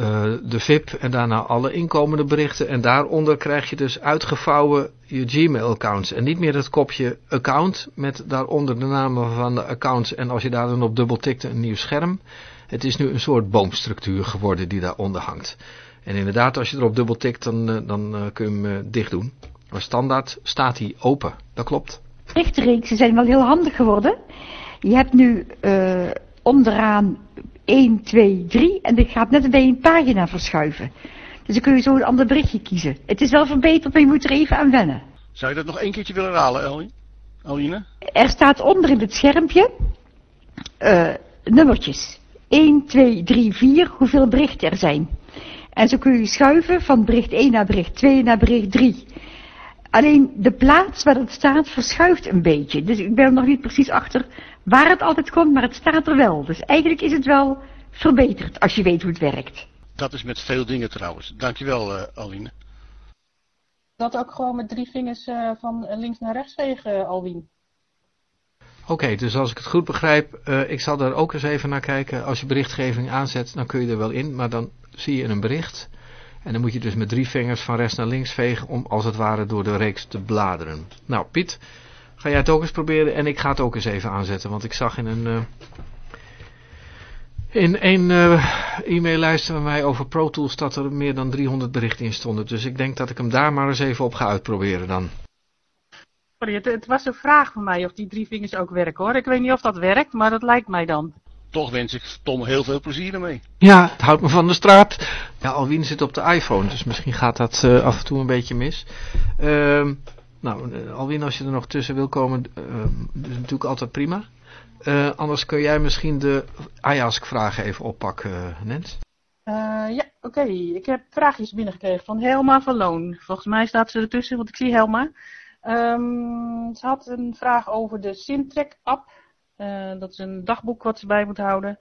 Speaker 1: uh, de VIP en daarna alle inkomende berichten. En daaronder krijg je dus uitgevouwen je Gmail accounts. En niet meer het kopje account met daaronder de namen van de accounts. En als je daar dan op dubbel tikte een nieuw scherm. Het is nu een soort boomstructuur geworden die daaronder hangt. En inderdaad, als je erop dubbel tikt, dan, uh, dan uh, kun je hem dicht doen. Maar standaard staat hij open. Dat klopt.
Speaker 6: Berichtreeksen zijn wel heel handig geworden. Je hebt nu onderaan 1, 2, 3 en dit gaat net bij een pagina verschuiven.
Speaker 9: Dus dan kun je zo een ander berichtje kiezen. Het is wel verbeterd, maar je moet er even aan wennen.
Speaker 7: Zou je dat nog één keertje willen herhalen, Ellie? Aline?
Speaker 9: Er staat onder in het schermpje uh, nummertjes. 1, 2, 3, 4, hoeveel berichten er zijn. En zo kun je schuiven van bericht 1 naar bericht 2 naar bericht 3. Alleen de plaats waar het staat verschuift een beetje. Dus ik ben er nog niet precies achter waar het altijd komt, maar het staat er wel. Dus eigenlijk is het wel verbeterd als je weet hoe het werkt.
Speaker 7: Dat is met veel dingen trouwens. Dankjewel uh, Aline.
Speaker 5: Dat ook gewoon met drie vingers uh, van links naar rechts vegen, Alwien.
Speaker 1: Oké, dus als ik het goed begrijp, uh, ik zal daar ook eens even naar kijken. Als je berichtgeving aanzet, dan kun je er wel in, maar dan zie je een bericht. En dan moet je dus met drie vingers van rechts naar links vegen om als het ware door de reeks te bladeren. Nou Piet, ga jij het ook eens proberen en ik ga het ook eens even aanzetten. Want ik zag in een, uh, in een uh, e-maillijst van mij over Pro Tools dat er meer dan 300 berichten in stonden. Dus ik denk dat ik hem daar maar eens even op ga uitproberen dan.
Speaker 5: Sorry, het, het was een vraag van mij of die drie vingers ook werken hoor. Ik weet niet of dat werkt, maar dat lijkt mij dan
Speaker 7: toch wens ik Tom heel veel plezier ermee.
Speaker 1: Ja, het houdt me van de straat. Ja, Alwin zit op de iPhone, dus misschien gaat dat uh, af en toe een beetje mis. Uh, nou, uh, Alwin, als je er nog tussen wil komen, uh, is natuurlijk altijd prima. anders kun jij misschien de Ayask-vragen even oppakken, Nens.
Speaker 5: ja, oké. Okay. Ik heb vraagjes binnengekregen van Helma van Loon. Volgens mij staat ze ertussen, want ik zie Helma. Um, ze had een vraag over de Sintrek-app. Uh, dat is een dagboek wat ze bij moet houden.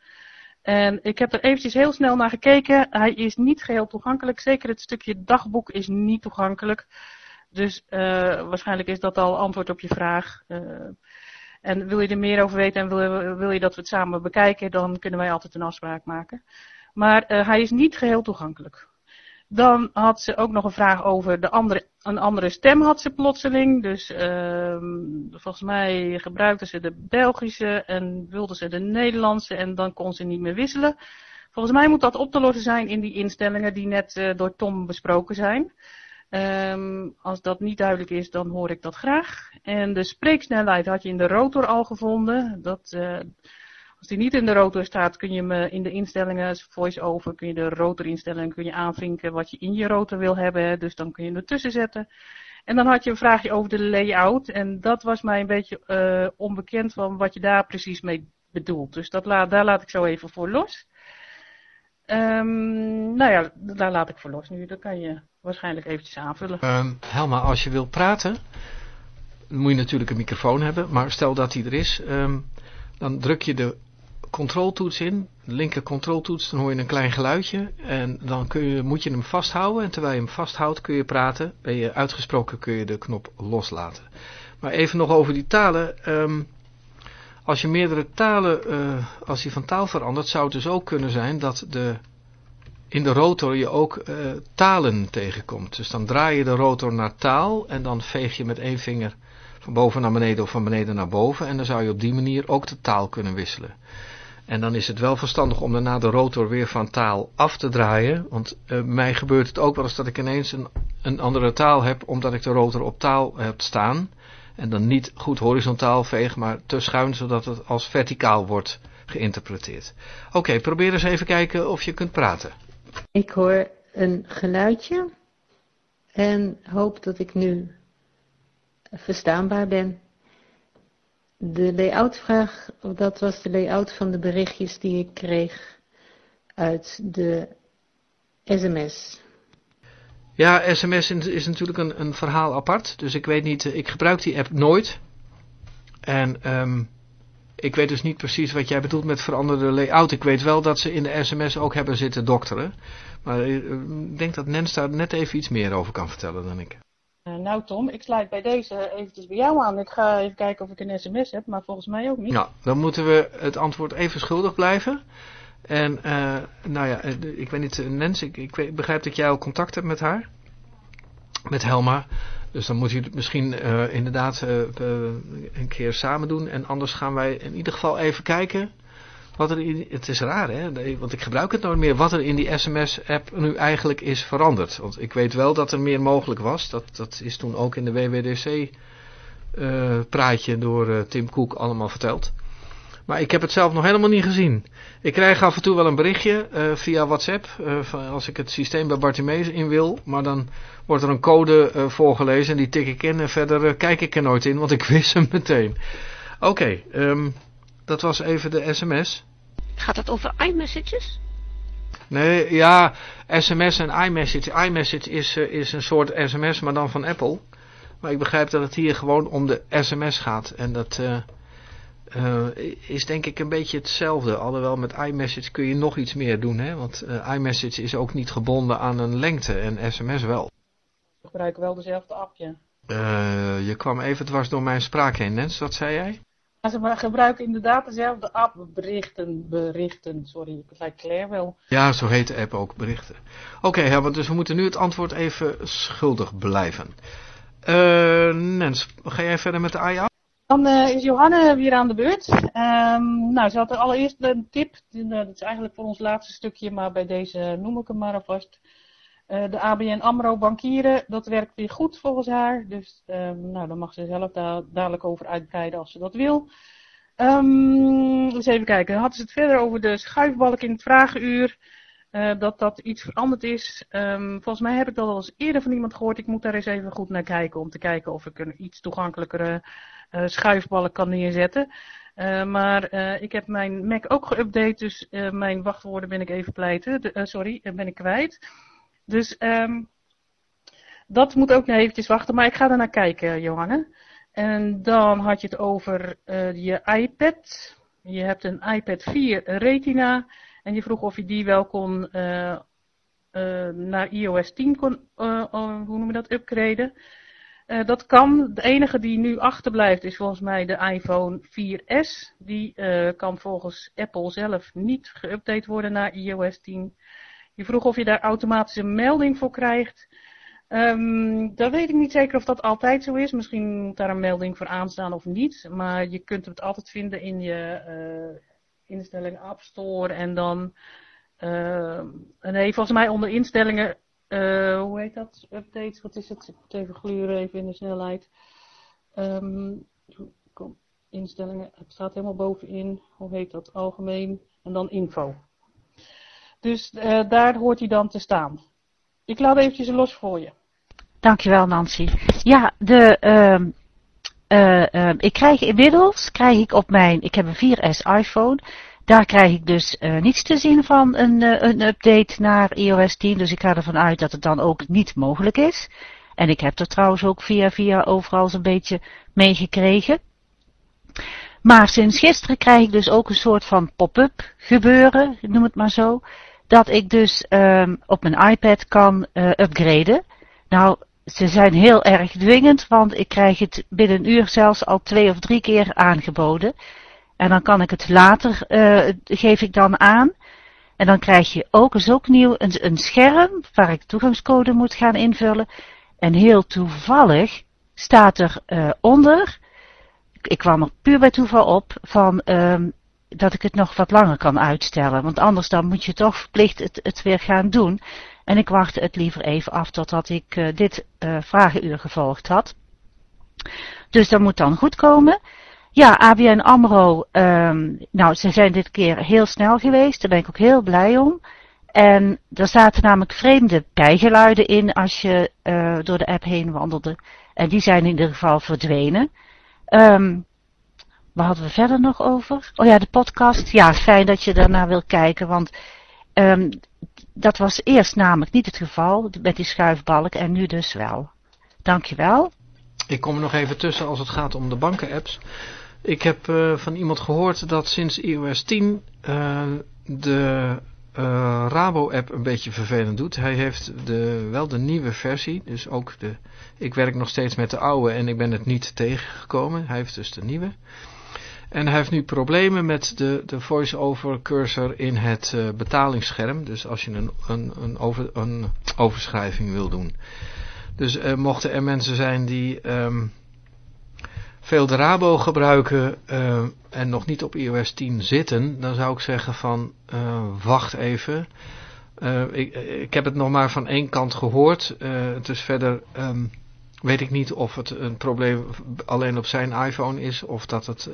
Speaker 5: En ik heb er eventjes heel snel naar gekeken. Hij is niet geheel toegankelijk. Zeker het stukje dagboek is niet toegankelijk. Dus uh, waarschijnlijk is dat al antwoord op je vraag. Uh, en wil je er meer over weten en wil, wil, je dat we het samen bekijken, dan kunnen wij altijd een afspraak maken. Maar hij is niet geheel toegankelijk. Dan had ze ook nog een vraag over de andere, een andere stem had ze plotseling. Dus uh, volgens mij gebruikte ze de Belgische en wilde ze de Nederlandse en dan kon ze niet meer wisselen. Volgens mij moet dat op te lossen zijn in die instellingen die net uh, door Tom besproken zijn. Um, als dat niet duidelijk is, dan hoor ik dat graag. En de spreeksnelheid had je in de rotor al gevonden. Dat, uh, als die niet in de rotor staat, kun je hem in de instellingen, voice-over, kun je de rotorinstellingen kun je aanvinken wat je in je rotor wil hebben. Dus dan kun je hem ertussen zetten. En dan had je een vraagje over de layout. En dat was mij een beetje uh, onbekend van wat je daar precies mee bedoelt. Dus dat laat, daar laat ik zo even voor los. Um, nou ja, daar laat ik voor los nu. Dat kan je waarschijnlijk eventjes aanvullen.
Speaker 1: Um, Helma, als je wilt praten, moet je natuurlijk een microfoon hebben. Maar stel dat die er is, um, dan druk je de controltoets in, de linker controltoets, dan hoor je een klein geluidje en dan kun je, moet je hem vasthouden en terwijl je hem vasthoudt kun je praten. Ben je uitgesproken kun je de knop loslaten. Maar even nog over die talen. Um, als je meerdere talen, uh, als je van taal verandert, zou het dus ook kunnen zijn dat de, in de rotor je ook uh, talen tegenkomt. Dus dan draai je de rotor naar taal en dan veeg je met één vinger van boven naar beneden of van beneden naar boven. En dan zou je op die manier ook de taal kunnen wisselen. En dan is het wel verstandig om daarna de rotor weer van taal af te draaien. Want uh, mij gebeurt het ook wel eens dat ik ineens een, een andere taal heb, omdat ik de rotor op taal heb staan. En dan niet goed horizontaal veeg, maar te schuin, zodat het als verticaal wordt geïnterpreteerd. Oké, probeer eens even kijken of je kunt praten.
Speaker 10: Ik hoor een geluidje en hoop dat ik nu verstaanbaar ben. De layoutvraag, dat was de layout van de berichtjes die ik kreeg uit de sms.
Speaker 1: Ja, sms is natuurlijk een, een verhaal apart. Dus ik weet niet, ik gebruik die app nooit. En um, ik weet dus niet precies wat jij bedoelt met veranderde layout. Ik weet wel dat ze in de sms ook hebben zitten dokteren. Maar ik denk dat Nens daar net even iets meer over kan vertellen dan ik.
Speaker 5: Uh, nou Tom, ik sluit bij deze eventjes bij jou aan. Ik ga even kijken of ik een sms heb, maar volgens mij ook niet.
Speaker 1: Nou, dan moeten we het antwoord even schuldig blijven. En uh, nou ja, ik weet niet, Nens, ik, ik begrijp dat jij al contact hebt met haar. Met Helma. Dus dan moet je het misschien inderdaad een keer samen doen. En anders gaan wij in ieder geval even kijken wat er in, het is raar hè, want ik gebruik het nooit meer, wat er in die sms-app nu eigenlijk is veranderd. Want ik weet wel dat er meer mogelijk was, dat, dat is toen ook in de WWDC uh, praatje door uh, Tim Cook allemaal verteld. Maar ik heb het zelf nog helemaal niet gezien. Ik krijg af en toe wel een berichtje uh, via WhatsApp. Als ik het systeem bij Bartimeus in wil. Maar dan wordt er een code voorgelezen en die tik ik in. En verder kijk ik er nooit in, want ik wist hem meteen. Oké, um, dat was even de sms.
Speaker 8: Gaat het over iMessages?
Speaker 1: Nee, ja, sms en iMessage. iMessage is, is een soort sms, maar dan van Apple. Maar ik begrijp dat het hier gewoon om de sms gaat. En dat uh, is denk ik een beetje hetzelfde. Alhoewel met iMessage kun je nog iets meer doen. Hè? Want uh, iMessage is ook niet gebonden aan een lengte en sms wel.
Speaker 5: We gebruiken wel dezelfde appje.
Speaker 1: Uh, je kwam even dwars door mijn spraak heen, Nens. Wat zei jij?
Speaker 5: Ze gebruiken inderdaad dezelfde app. Berichten, berichten. Sorry, ik zei Claire wel.
Speaker 1: Ja, zo heet de app ook, berichten. Oké, okay, Herbert, dus we moeten nu het antwoord even schuldig blijven. Nens, ga jij verder met de AIA?
Speaker 5: Dan uh, is Johanne weer aan de beurt. Um, nou, ze had er allereerst een tip. Dat is eigenlijk voor ons laatste stukje, maar bij deze noem ik hem maar alvast. Uh, de ABN AMRO bankieren, dat werkt weer goed volgens haar. Dus um, nou, dan mag ze zelf daar dadelijk over uitbreiden als ze dat wil. Um, eens even kijken. Hadden ze het verder over de schuifbalk in het vragenuur. Uh, dat dat iets veranderd is. Um, volgens mij heb ik dat al eens eerder van iemand gehoord. Ik moet daar eens even goed naar kijken. Om te kijken of ik een iets toegankelijkere uh, schuifbalk kan neerzetten. Maar ik heb mijn Mac ook geüpdate, dus mijn wachtwoorden ben ik even pleiten. Sorry, ben ik kwijt. Dus um, dat moet ook nog eventjes wachten, maar ik ga er naar kijken, Johanne. En dan had je het over je iPad. Je hebt een iPad 4 Retina. En je vroeg of je die wel kon naar iOS 10 kon, hoe noem je dat, upgraden. Dat kan. De enige die nu achterblijft is volgens mij de iPhone 4S. Die kan volgens Apple zelf niet geüpdate worden naar iOS 10. Je vroeg of je daar automatisch een melding voor krijgt. Um, dat weet ik niet zeker of dat altijd zo is. Misschien moet daar een melding voor aanstaan of niet. Maar je kunt het altijd vinden in je uh, instellingen App Store. En dan, nee, volgens mij onder instellingen uh, hoe heet dat? Updates, wat is het? Ik moet even gluren, even in de snelheid. Um, kom, instellingen, het staat helemaal bovenin. Hoe heet dat? Algemeen. En dan info. Dus uh, daar hoort hij dan te staan. Ik laat eventjes los voor je.
Speaker 6: Dankjewel Nancy. Ja, de, uh, uh, ik krijg inmiddels, krijg ik op mijn, ik heb een 4S iPhone, daar krijg ik dus uh, niets te zien van een, een update naar iOS 10. Dus ik ga ervan uit dat het dan ook niet mogelijk is. En ik heb er trouwens ook via via overal zo'n beetje meegekregen. Maar sinds gisteren krijg ik dus ook een soort van pop-up gebeuren, noem het maar zo. Dat ik dus um, op mijn iPad kan uh, upgraden. Nou, ze zijn heel erg dwingend, want ik krijg het binnen een uur zelfs al twee of drie keer aangeboden. En dan kan ik het later, uh, geef ik dan aan. En dan krijg je ook, is ook nieuw, een, een scherm waar ik toegangscode moet gaan invullen. En heel toevallig staat er uh, onder, ik kwam er puur bij toeval op, van um, dat ik het nog wat langer kan uitstellen. Want anders dan moet je toch verplicht het, weer gaan doen. En ik wachtte het liever even af totdat ik uh, dit uh, vragenuur gevolgd had. Dus dat moet dan goed komen. Ja, ABN AMRO, um, nou, ze zijn dit keer heel snel geweest. Daar ben ik ook heel blij om. En er zaten namelijk vreemde bijgeluiden in als je uh, door de app heen wandelde. En die zijn in ieder geval verdwenen. Um, waar hadden we verder nog over? Oh ja, de podcast. Ja, fijn dat je daarna wil kijken, want um, dat was eerst namelijk niet het geval met die schuifbalk en nu dus wel. Dankjewel.
Speaker 1: Ik kom er nog even tussen als het gaat om de bankenapps. Ik heb uh, van iemand gehoord dat sinds iOS 10 uh, de uh, Rabo-app een beetje vervelend doet. Hij heeft de, wel de nieuwe versie, dus ook de... Ik werk nog steeds met de oude en ik ben het niet tegengekomen. Hij heeft dus de nieuwe. En hij heeft nu problemen met de, de voice-over cursor in het uh, betalingsscherm. Dus als je een, een, een, over, een overschrijving wil doen. Dus mochten er mensen zijn die... Um, veel de Rabo gebruiken uh, en nog niet op iOS 10 zitten, dan zou ik zeggen van uh, wacht even. Ik, ik, heb het nog maar van één kant gehoord. dus verder um, weet ik niet of het een probleem alleen op zijn iPhone is of dat het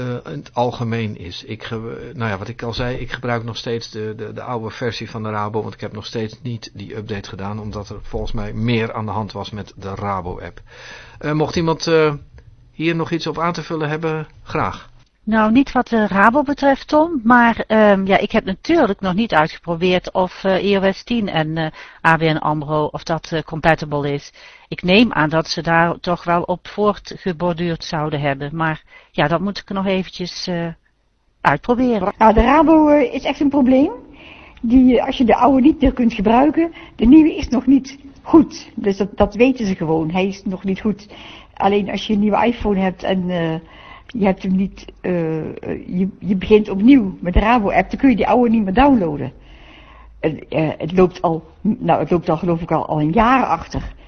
Speaker 1: uh, het algemeen is. Ik, nou ja, wat ik al zei, ik gebruik nog steeds de, de, de oude versie van de Rabo, want ik heb nog steeds niet die update gedaan, omdat er volgens mij meer aan de hand was met de Rabo-app. Uh, mocht iemand uh, hier nog iets op aan te vullen hebben, graag.
Speaker 6: Nou, niet wat de Rabo betreft, Tom. Maar um, ja, ik heb natuurlijk nog niet uitgeprobeerd of iOS 10 en ABN AMRO, of dat compatible is. Ik neem aan dat ze daar toch wel op voortgeborduurd zouden hebben. Maar ja, dat moet ik nog eventjes uitproberen.
Speaker 9: Nou, de Rabo is echt een probleem. Die, als je de oude niet meer kunt gebruiken, de nieuwe is nog niet goed. Dus dat, dat weten ze gewoon. Hij is nog niet goed. Alleen als je een nieuwe iPhone hebt en je hebt hem niet, je, je begint opnieuw met de Rabo-app, dan kun je die oude niet meer downloaden. Het loopt al, nou het loopt al geloof ik al, al een jaar achter.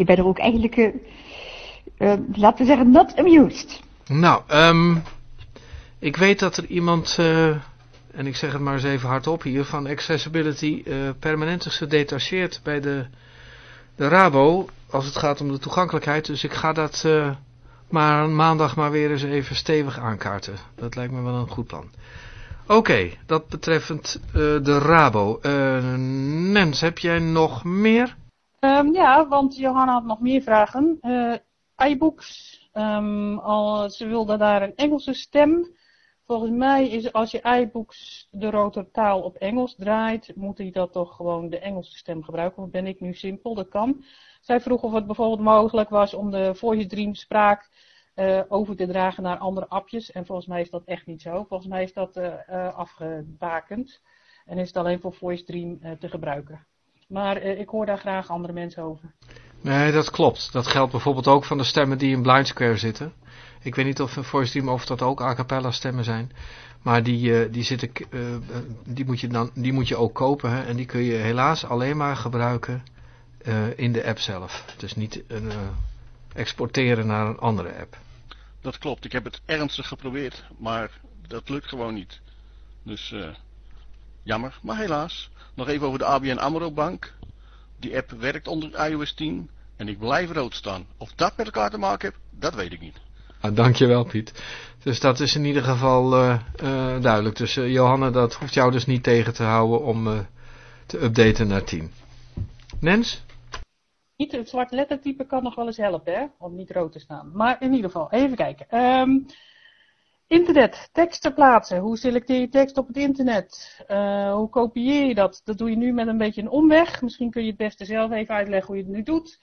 Speaker 9: Ik ben er ook eigenlijk, uh, laten we zeggen, not amused.
Speaker 1: Nou, um, ik weet dat er iemand, en ik zeg het maar eens even hardop hier, van Accessibility permanent is gedetacheerd bij de, de Rabo, als het gaat om de toegankelijkheid. Dus ik ga dat maar maandag maar weer eens even stevig aankaarten. Dat lijkt me wel een goed plan. Oké, dat betreffend de Rabo. Nens, heb jij nog meer?
Speaker 5: Um, ja, want Johanna had nog meer vragen. Uh, iBooks, um, ze wilde daar een Engelse stem. Volgens mij is als je iBooks de rotortaal op Engels draait, moet hij dat toch gewoon de Engelse stem gebruiken. Of ben ik nu simpel? Dat kan. Zij vroeg of het bijvoorbeeld mogelijk was om de Voice Dream spraak uh, over te dragen naar andere appjes. En volgens mij is dat echt niet zo. Volgens mij is dat uh, afgebakend. En is het alleen voor Voice Dream te gebruiken. Maar ik hoor daar graag andere mensen over.
Speaker 1: Nee, dat klopt. Dat geldt bijvoorbeeld ook van de stemmen die in Blind Square zitten. Ik weet niet of in Voice Dream of dat ook a cappella stemmen zijn. Maar die, die, zitten, die, moet je dan, die moet je ook kopen. Hè? En die kun je helaas alleen maar gebruiken in de app zelf. Dus niet exporteren naar een andere app.
Speaker 7: Dat klopt, ik heb het ernstig geprobeerd, maar dat lukt gewoon niet. Dus uh, jammer, maar helaas. Nog even over de ABN AMRO Bank. Die app werkt onder iOS 10 en ik blijf rood staan. Of dat met elkaar te maken heeft, dat weet ik niet.
Speaker 1: Ah, dankjewel Piet. Dus dat is in ieder geval uh, uh, duidelijk. Dus Johanna, dat hoeft jou dus niet tegen te houden om te updaten naar 10. Nens?
Speaker 5: Niet het zwart lettertype kan nog wel eens helpen, hè? Om niet rood te staan. Maar in ieder geval, even kijken. Um, internet, teksten plaatsen. Hoe selecteer je tekst op het internet? Uh, hoe kopieer je dat? Dat doe je nu met een beetje een omweg. Misschien kun je het beste zelf even uitleggen hoe je het nu doet.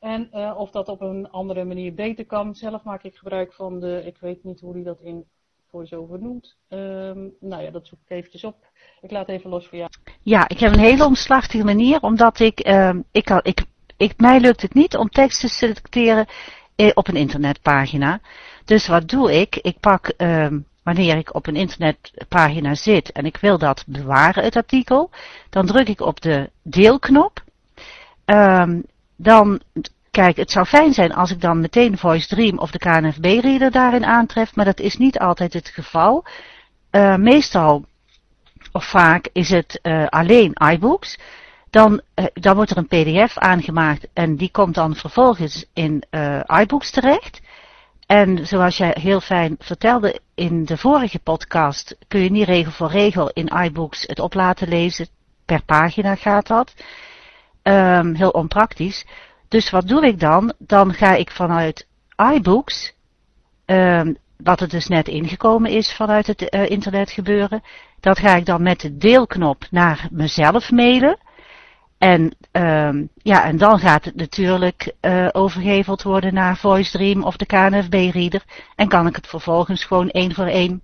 Speaker 5: En uh, of dat op een andere manier beter kan. Zelf maak ik gebruik van de, ik weet niet hoe die dat in voice-over noemt. Um, nou ja, dat zoek ik eventjes op. Ik laat even los voor jou.
Speaker 6: Ja, ik heb een hele omslachtige manier, omdat ik, uh, ik, al, ik ik, mij lukt het niet om tekst te selecteren eh, op een internetpagina. Dus wat doe ik? Ik pak, eh, wanneer ik op een internetpagina zit en ik wil dat bewaren, het artikel, dan druk ik op de deelknop. Um, dan, kijk, het zou fijn zijn als ik dan meteen Voice Dream of de KNFB-reader daarin aantref, maar dat is niet altijd het geval. Uh, meestal, of vaak, is het uh, alleen iBooks. Dan, uh, dan wordt er een pdf aangemaakt en die komt dan vervolgens in uh, iBooks terecht. En zoals jij heel fijn vertelde in de vorige podcast, kun je niet regel voor regel in iBooks het op laten lezen. Per pagina gaat dat. Um, heel onpraktisch. Dus wat doe ik dan? Dan ga ik vanuit iBooks, um, wat er dus net ingekomen is vanuit het uh, internet gebeuren, dat ga ik dan met de deelknop naar mezelf mailen. En, um, ja, en dan gaat het natuurlijk uh, worden naar VoiceDream of de KNFB-reader. En kan ik het vervolgens gewoon één voor één,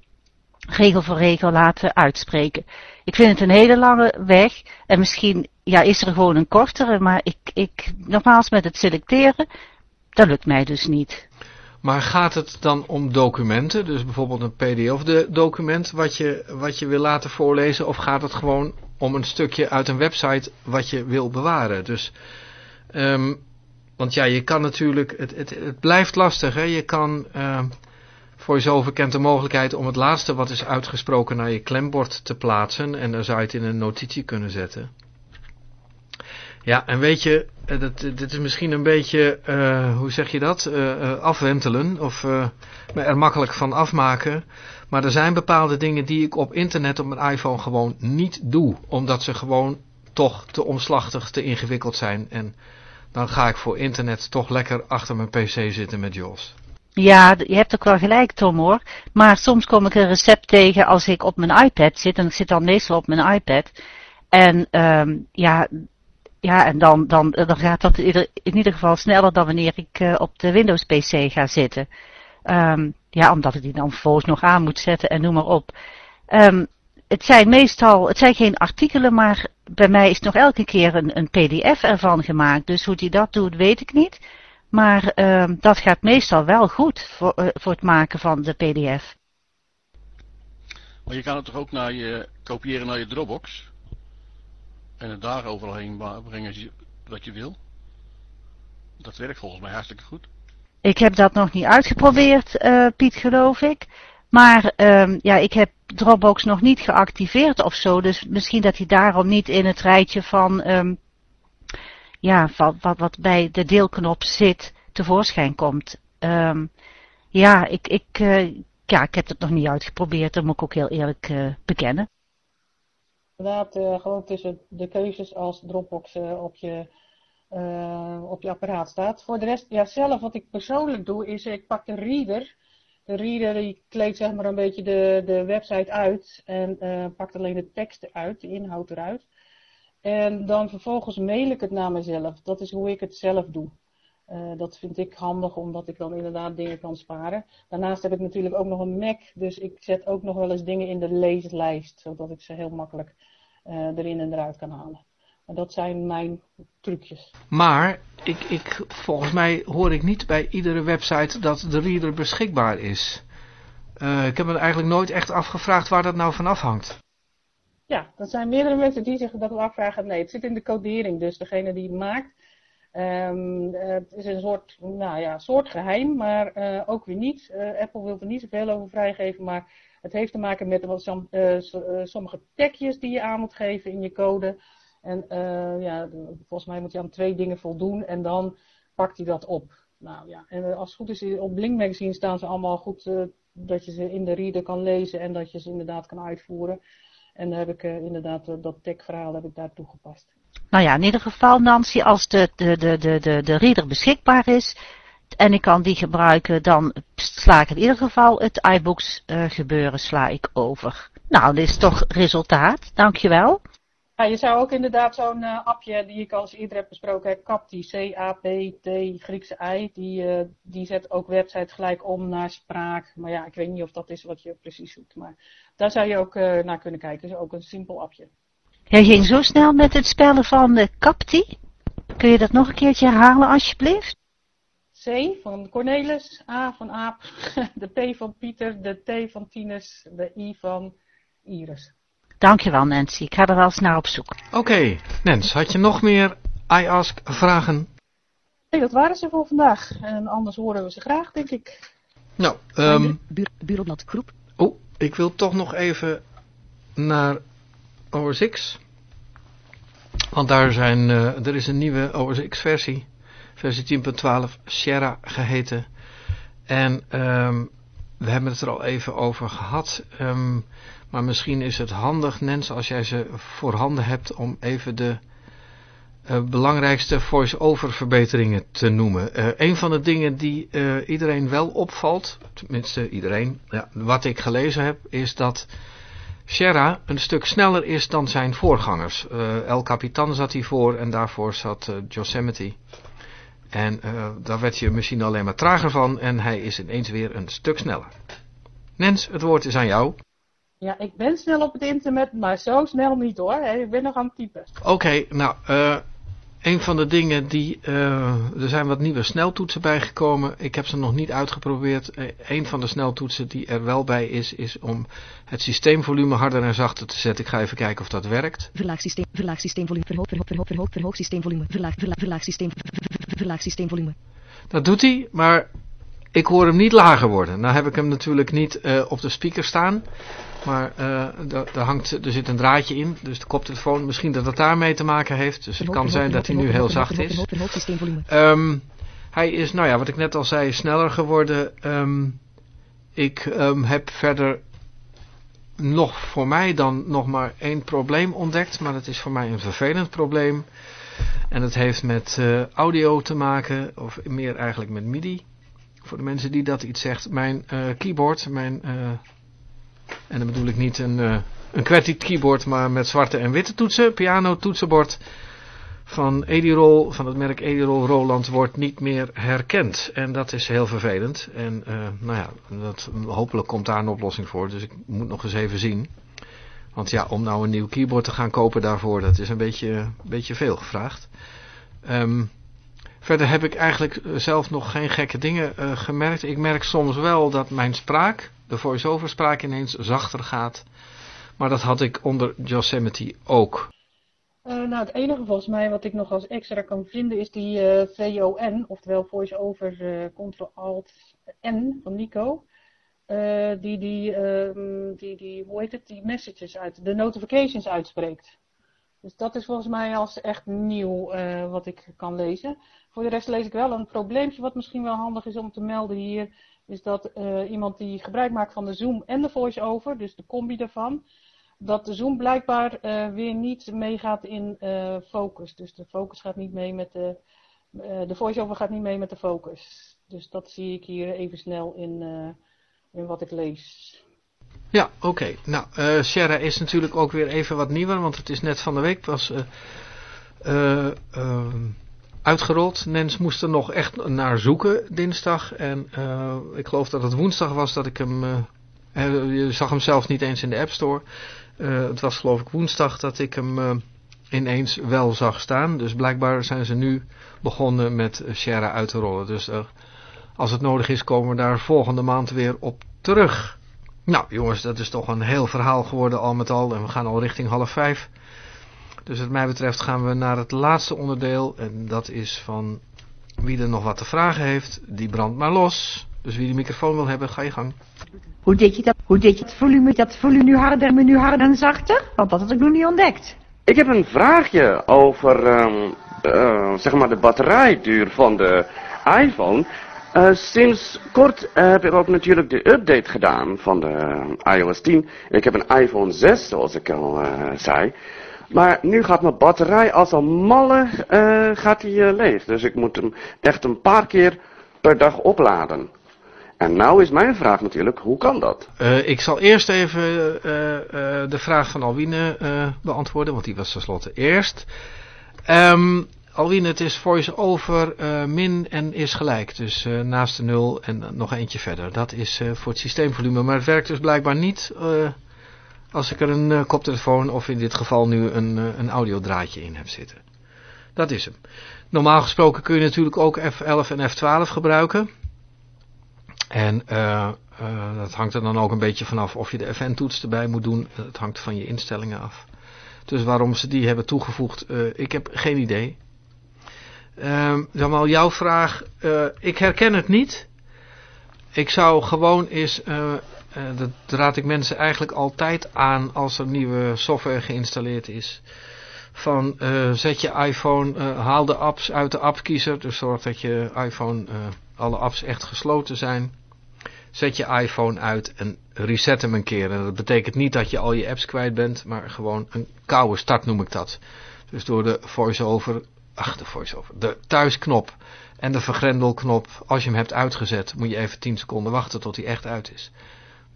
Speaker 6: regel voor regel laten uitspreken. Ik vind het een hele lange weg. En misschien ja, is er gewoon een kortere. Maar ik, ik, nogmaals met het selecteren, dat lukt mij dus niet.
Speaker 1: Maar gaat het dan om documenten, dus bijvoorbeeld een pdf-document wat je, wat je wil laten voorlezen, of gaat het gewoon om een stukje uit een website wat je wil bewaren? Dus, um, want ja, je kan natuurlijk, het, het, het blijft lastig, hè? je kan, uh, VoiceOver kent de mogelijkheid om het laatste wat is uitgesproken naar je klembord te plaatsen en dan zou je het in een notitie kunnen zetten. Ja, en weet je, eh, dat, dit is misschien een beetje, uh, hoe zeg je dat, uh, afwentelen of er makkelijk van afmaken. Maar er zijn bepaalde dingen die ik op internet op mijn iPhone gewoon niet doe. Omdat ze gewoon toch te omslachtig, te ingewikkeld zijn. En dan ga ik voor internet toch lekker achter mijn pc zitten met JAWS.
Speaker 6: Ja, je hebt ook wel gelijk Tom hoor. Maar soms kom ik een recept tegen als ik op mijn iPad zit. En ik zit dan meestal op mijn iPad. En um, ja, ja, en dan, dan, dan gaat dat in ieder geval sneller dan wanneer ik uh, op de Windows PC ga zitten. Um, ja, omdat ik die dan vervolgens nog aan moet zetten en noem maar op. Um, het zijn meestal, het zijn geen artikelen, maar bij mij is nog elke keer een, een pdf ervan gemaakt. Dus hoe die dat doet, weet ik niet. Maar uh, dat gaat meestal wel goed voor, uh, voor het maken van de pdf.
Speaker 7: Maar je kan het toch ook naar je, kopiëren naar je Dropbox? En het daar overal heen brengen wat je wil? Dat werkt volgens mij hartstikke goed.
Speaker 6: Ik heb dat nog niet uitgeprobeerd, uh, Piet, geloof ik. Maar um, ja, ik heb Dropbox nog niet geactiveerd of zo. Dus misschien dat hij daarom niet in het rijtje van, um, ja, van wat, wat bij de deelknop zit tevoorschijn komt. Um, ja, ik, ik, uh, ja, ik heb het nog niet uitgeprobeerd. Dat moet ik ook heel eerlijk uh, bekennen.
Speaker 5: Inderdaad, gewoon tussen de keuzes als Dropbox op je uh, op je apparaat staat. Voor de rest, ja, zelf wat ik persoonlijk doe, is ik pak de reader. De reader die kleedt zeg maar een beetje de, de website uit en uh, pakt alleen de tekst eruit, de inhoud eruit. En dan vervolgens mail ik het naar mezelf. Dat is hoe ik het zelf doe. Uh, dat vind ik handig, omdat ik dan inderdaad dingen kan sparen. Daarnaast heb ik natuurlijk ook nog een Mac, dus ik zet ook nog wel eens dingen in de leeslijst, zodat ik ze heel makkelijk erin en eruit kan halen. En dat zijn mijn trucjes.
Speaker 1: Maar ik, ik, volgens mij hoor ik niet bij iedere website dat de reader beschikbaar is. Uh, ik heb me eigenlijk nooit echt afgevraagd waar dat nou van afhangt.
Speaker 5: Ja, dat zijn meerdere mensen die zich dat afvragen. Nee, het zit in de codering. Dus degene die het maakt, um, het is een soort, nou ja, soort geheim, maar uh, ook weer niet. Uh, Apple wil er niet zoveel over vrijgeven, maar het heeft te maken met wat, sommige tagjes die je aan moet geven in je code. En uh, ja, volgens mij moet hij aan twee dingen voldoen en dan pakt hij dat op. Nou ja, en als het goed is, op Blink Magazine staan ze allemaal goed dat je ze in de reader kan lezen en dat je ze inderdaad kan uitvoeren. En dan heb ik inderdaad dat tech-verhaal heb ik daar toegepast.
Speaker 6: Nou ja, in ieder geval Nancy, als de, de, de, de, de, de reader beschikbaar is en ik kan die gebruiken, dan sla ik in ieder geval het iBooks gebeuren sla ik over. Nou, dit is toch resultaat. Dankjewel.
Speaker 5: Ja, je zou ook inderdaad zo'n uh, appje die ik al eens eerder heb besproken, heb, CAPTI, C-A-P-T, Griekse I, die, uh, die zet ook websites gelijk om naar spraak. Maar ja, ik weet niet of dat is wat je precies zoekt. Maar daar zou je ook uh, naar kunnen kijken. Dus ook een simpel appje.
Speaker 6: Jij ging zo snel met het spellen van de CAPTI. Kun je dat nog een keertje herhalen alsjeblieft?
Speaker 5: C van Cornelis, A van Aap, de P van Pieter, de T van Tinus, de I van Iris.
Speaker 6: Dankjewel Nancy, ik ga er wel eens naar op zoek.
Speaker 1: Oké, okay. Nens, had je nog meer iAsk vragen?
Speaker 5: Nee, dat waren ze voor vandaag. En anders horen we ze graag, denk ik.
Speaker 1: Nou, um,
Speaker 6: Bureaublad groep.
Speaker 1: Oh, ik wil toch nog even naar OS X. Want daar zijn, uh, er is een nieuwe OS X versie. Versie 10.12, Sierra geheten. En um, we hebben het er al even over gehad. Um, maar misschien is het handig, Nens, als jij ze voorhanden hebt om even de uh, belangrijkste voice-over verbeteringen te noemen. Uh, een van de dingen die uh, iedereen wel opvalt, tenminste iedereen, ja, wat ik gelezen heb, is dat Sierra een stuk sneller is dan zijn voorgangers. El Capitan zat hij voor en daarvoor zat Yosemite. En daar werd je misschien alleen maar trager van en hij is ineens weer een stuk sneller. Nens, het woord is aan jou.
Speaker 5: Ja, ik ben snel op het internet, maar zo snel niet hoor. Ik ben nog aan het typen.
Speaker 1: Oké, okay, nou, uh, een van de dingen die, uh, er zijn wat nieuwe sneltoetsen bijgekomen. Ik heb ze nog niet uitgeprobeerd. Uh, een van de sneltoetsen die er wel bij is, is om het systeemvolume harder en zachter te zetten. Ik ga even kijken of dat werkt.
Speaker 11: Verlaag systeem, verlaag systeemvolume, verhoog, verhoog, verhoog, verhoog, verhoog systeemvolume, verlaag, verlaag, verlaag systeem, verlaag systeemvolume.
Speaker 1: Dat doet hij, maar ik hoor hem niet lager worden. Nou heb ik hem natuurlijk niet uh, op de speaker staan. Maar uh, er, hangt, er zit een draadje in, dus de koptelefoon, misschien dat het daarmee te maken heeft. Dus het kan zijn dat hij nu heel zacht is. Um, hij is, nou ja, wat ik net al zei, sneller geworden. Um, ik um, heb verder nog voor mij dan nog maar één probleem ontdekt, maar dat is voor mij een vervelend probleem. En dat heeft met uh, audio te maken, of meer eigenlijk met MIDI. Voor de mensen die dat iets zegt. Mijn uh, keyboard, mijn, uh, en dan bedoel ik niet een, een QWERTY keyboard, maar met zwarte en witte toetsen, piano toetsenbord van Edirol, van het merk Edirol Roland, wordt niet meer herkend. En dat is heel vervelend. En uh, nou ja, dat, hopelijk komt daar een oplossing voor. Dus ik moet nog eens even zien. Want ja, om nou een nieuw keyboard te gaan kopen daarvoor, dat is een beetje, een beetje veel gevraagd. Um, verder heb ik eigenlijk zelf nog geen gekke dingen uh, gemerkt. Ik merk soms wel dat mijn spraak, de voice-over spraak ineens zachter gaat. Maar dat had ik onder Yosemite ook.
Speaker 5: Uh, nou, het enige volgens mij wat ik nog als extra kan vinden is die eh, VON, oftewel Voice Over uh, Ctrl Alt N van Nico. die, die, ehm, die, die, hoe heet het, die messages uit, de notifications uitspreekt. Dus dat is volgens mij als echt nieuw wat ik kan lezen. Voor de rest lees ik wel een probleempje wat misschien wel handig is om te melden hier. Is dat iemand die gebruik maakt van de Zoom en de Voice Over, dus de combi daarvan dat de Zoom blijkbaar uh, weer niet meegaat in uh, focus. Dus de focus gaat niet mee met de. De voice-over gaat niet mee met de focus. Dus dat zie ik hier even snel in, in wat ik lees.
Speaker 1: Ja, oké. Nou, uh, is natuurlijk ook weer even wat nieuwer, want het is net van de week pas uitgerold. Moest er nog echt naar zoeken dinsdag. En ik geloof dat het woensdag was dat ik hem... je zag hem zelfs niet eens in de App Store. Uh, het was geloof ik woensdag dat ik hem uh, ineens wel zag staan. Dus blijkbaar zijn ze nu begonnen met Sierra uit te rollen. Dus uh, als het nodig is komen we daar volgende maand weer op terug. Nou jongens, dat is toch een heel verhaal geworden al met al. En we gaan al richting half vijf. Dus wat mij betreft gaan we naar het laatste onderdeel. En dat is van wie er nog wat te vragen heeft. Die brandt maar los. Dus wie de microfoon wil hebben, ga je gang.
Speaker 9: Hoe deed je dat? Hoe deed je het volume, dat volume nu harder, maar nu harder en zachter? Want dat had ik nog niet ontdekt.
Speaker 12: Ik heb een vraagje over, um, uh, zeg maar, de batterijduur van de iPhone. Uh, sinds kort heb ik ook natuurlijk de update gedaan van de iOS 10. Ik heb een iPhone 6, zoals ik al uh, zei. Maar nu gaat mijn batterij als een malle gaat die, leeg. Dus ik moet hem echt een paar keer per dag opladen. En nou is mijn vraag natuurlijk, hoe kan dat?
Speaker 1: Uh, ik zal eerst even de vraag van Alwine beantwoorden, want die was tenslotte eerst. Um, Alwine, het is voice-over min en is gelijk. Dus naast de nul en nog eentje verder. Dat is voor het systeemvolume. Maar het werkt dus blijkbaar niet als ik er een koptelefoon of in dit geval nu een, een audiodraadje in heb zitten. Dat is hem. Normaal gesproken kun je natuurlijk ook F11 en F12 gebruiken. En uh, dat hangt er dan ook een beetje vanaf of je de FN-toets erbij moet doen. Het hangt van je instellingen af. Dus waarom ze die hebben toegevoegd, ik heb geen idee. Um, Jamal, jouw vraag, ik herken het niet. Ik zou gewoon eens, dat raad ik mensen eigenlijk altijd aan als er nieuwe software geïnstalleerd is. Van zet je iPhone, haal de apps uit de appkiezer. Dus zorg dat je iPhone alle apps echt gesloten zijn. Zet je iPhone uit en reset hem een keer. Dat betekent niet dat je al je apps kwijt bent, maar gewoon een koude start noem ik dat. Dus door de voice-over, ach de voice-over, de thuisknop en de vergrendelknop. Als je hem hebt uitgezet, moet je even 10 seconden wachten tot hij echt uit is.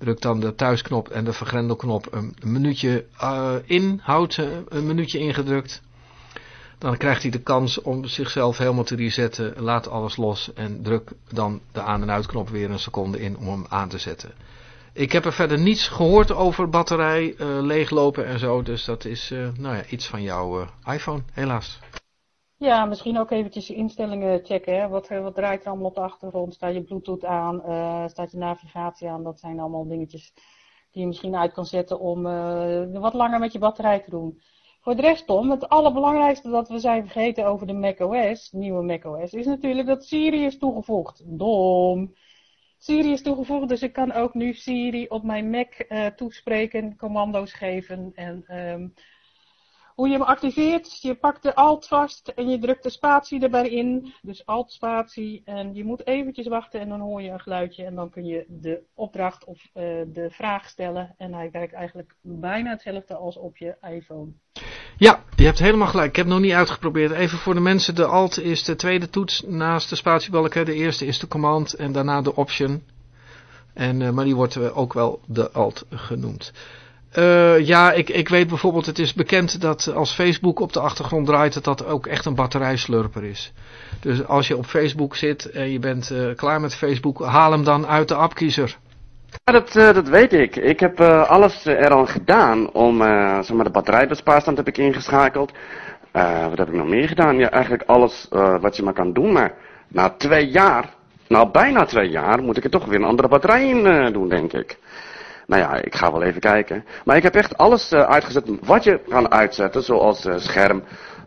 Speaker 1: Druk dan de thuisknop en de vergrendelknop een minuutje uh, in, houd ze een minuutje ingedrukt. Dan krijgt hij de kans om zichzelf helemaal te resetten. Laat alles los en druk dan de aan- en uitknop weer een seconde in om hem aan te zetten. Ik heb er verder niets gehoord over batterij, uh, leeglopen en zo. Dus dat is nou ja, iets van jouw iPhone, helaas.
Speaker 5: Ja, misschien ook eventjes je instellingen checken. Hè? Wat, wat draait er allemaal op de achtergrond? Staat je Bluetooth aan? staat je navigatie aan? Dat zijn allemaal dingetjes die je misschien uit kan zetten om wat langer met je batterij te doen. Voor de rest, Tom, het allerbelangrijkste dat we zijn vergeten over de macOS, nieuwe macOS, is natuurlijk dat Siri is toegevoegd. Dom. Siri is toegevoegd, dus ik kan ook nu Siri op mijn Mac uh, toespreken, commando's geven. En um, hoe je hem activeert, je pakt de alt vast en je drukt de spatie erbij in. Dus alt spatie en je moet eventjes wachten en dan hoor je een geluidje en dan kun je de opdracht of uh, de vraag stellen. En hij werkt eigenlijk bijna hetzelfde als op je iPhone.
Speaker 1: Ja, je hebt helemaal gelijk. Ik heb het nog niet uitgeprobeerd. Even voor de mensen, de alt is de tweede toets naast de spatiebalken. De eerste is de command en daarna de option. En, uh, maar die wordt ook wel de alt genoemd. Uh, ja, ik, ik weet bijvoorbeeld, het is bekend dat als Facebook op de achtergrond draait, dat dat ook echt een batterijslurper is. Dus als je op Facebook zit en je bent uh, klaar met Facebook, haal hem dan uit de appkiezer.
Speaker 12: Ja, dat, uh, dat weet ik. Ik heb alles eraan gedaan om, zeg maar, de batterijbespaarstand heb ik ingeschakeld. wat heb ik nog meer gedaan? Ja, eigenlijk alles wat je maar kan doen. Maar na twee jaar, nou bijna twee jaar, moet ik er toch weer een andere batterij in doen, denk ik. Nou ja, ik ga wel even kijken. Maar ik heb echt alles uitgezet wat je kan uitzetten, zoals scherm,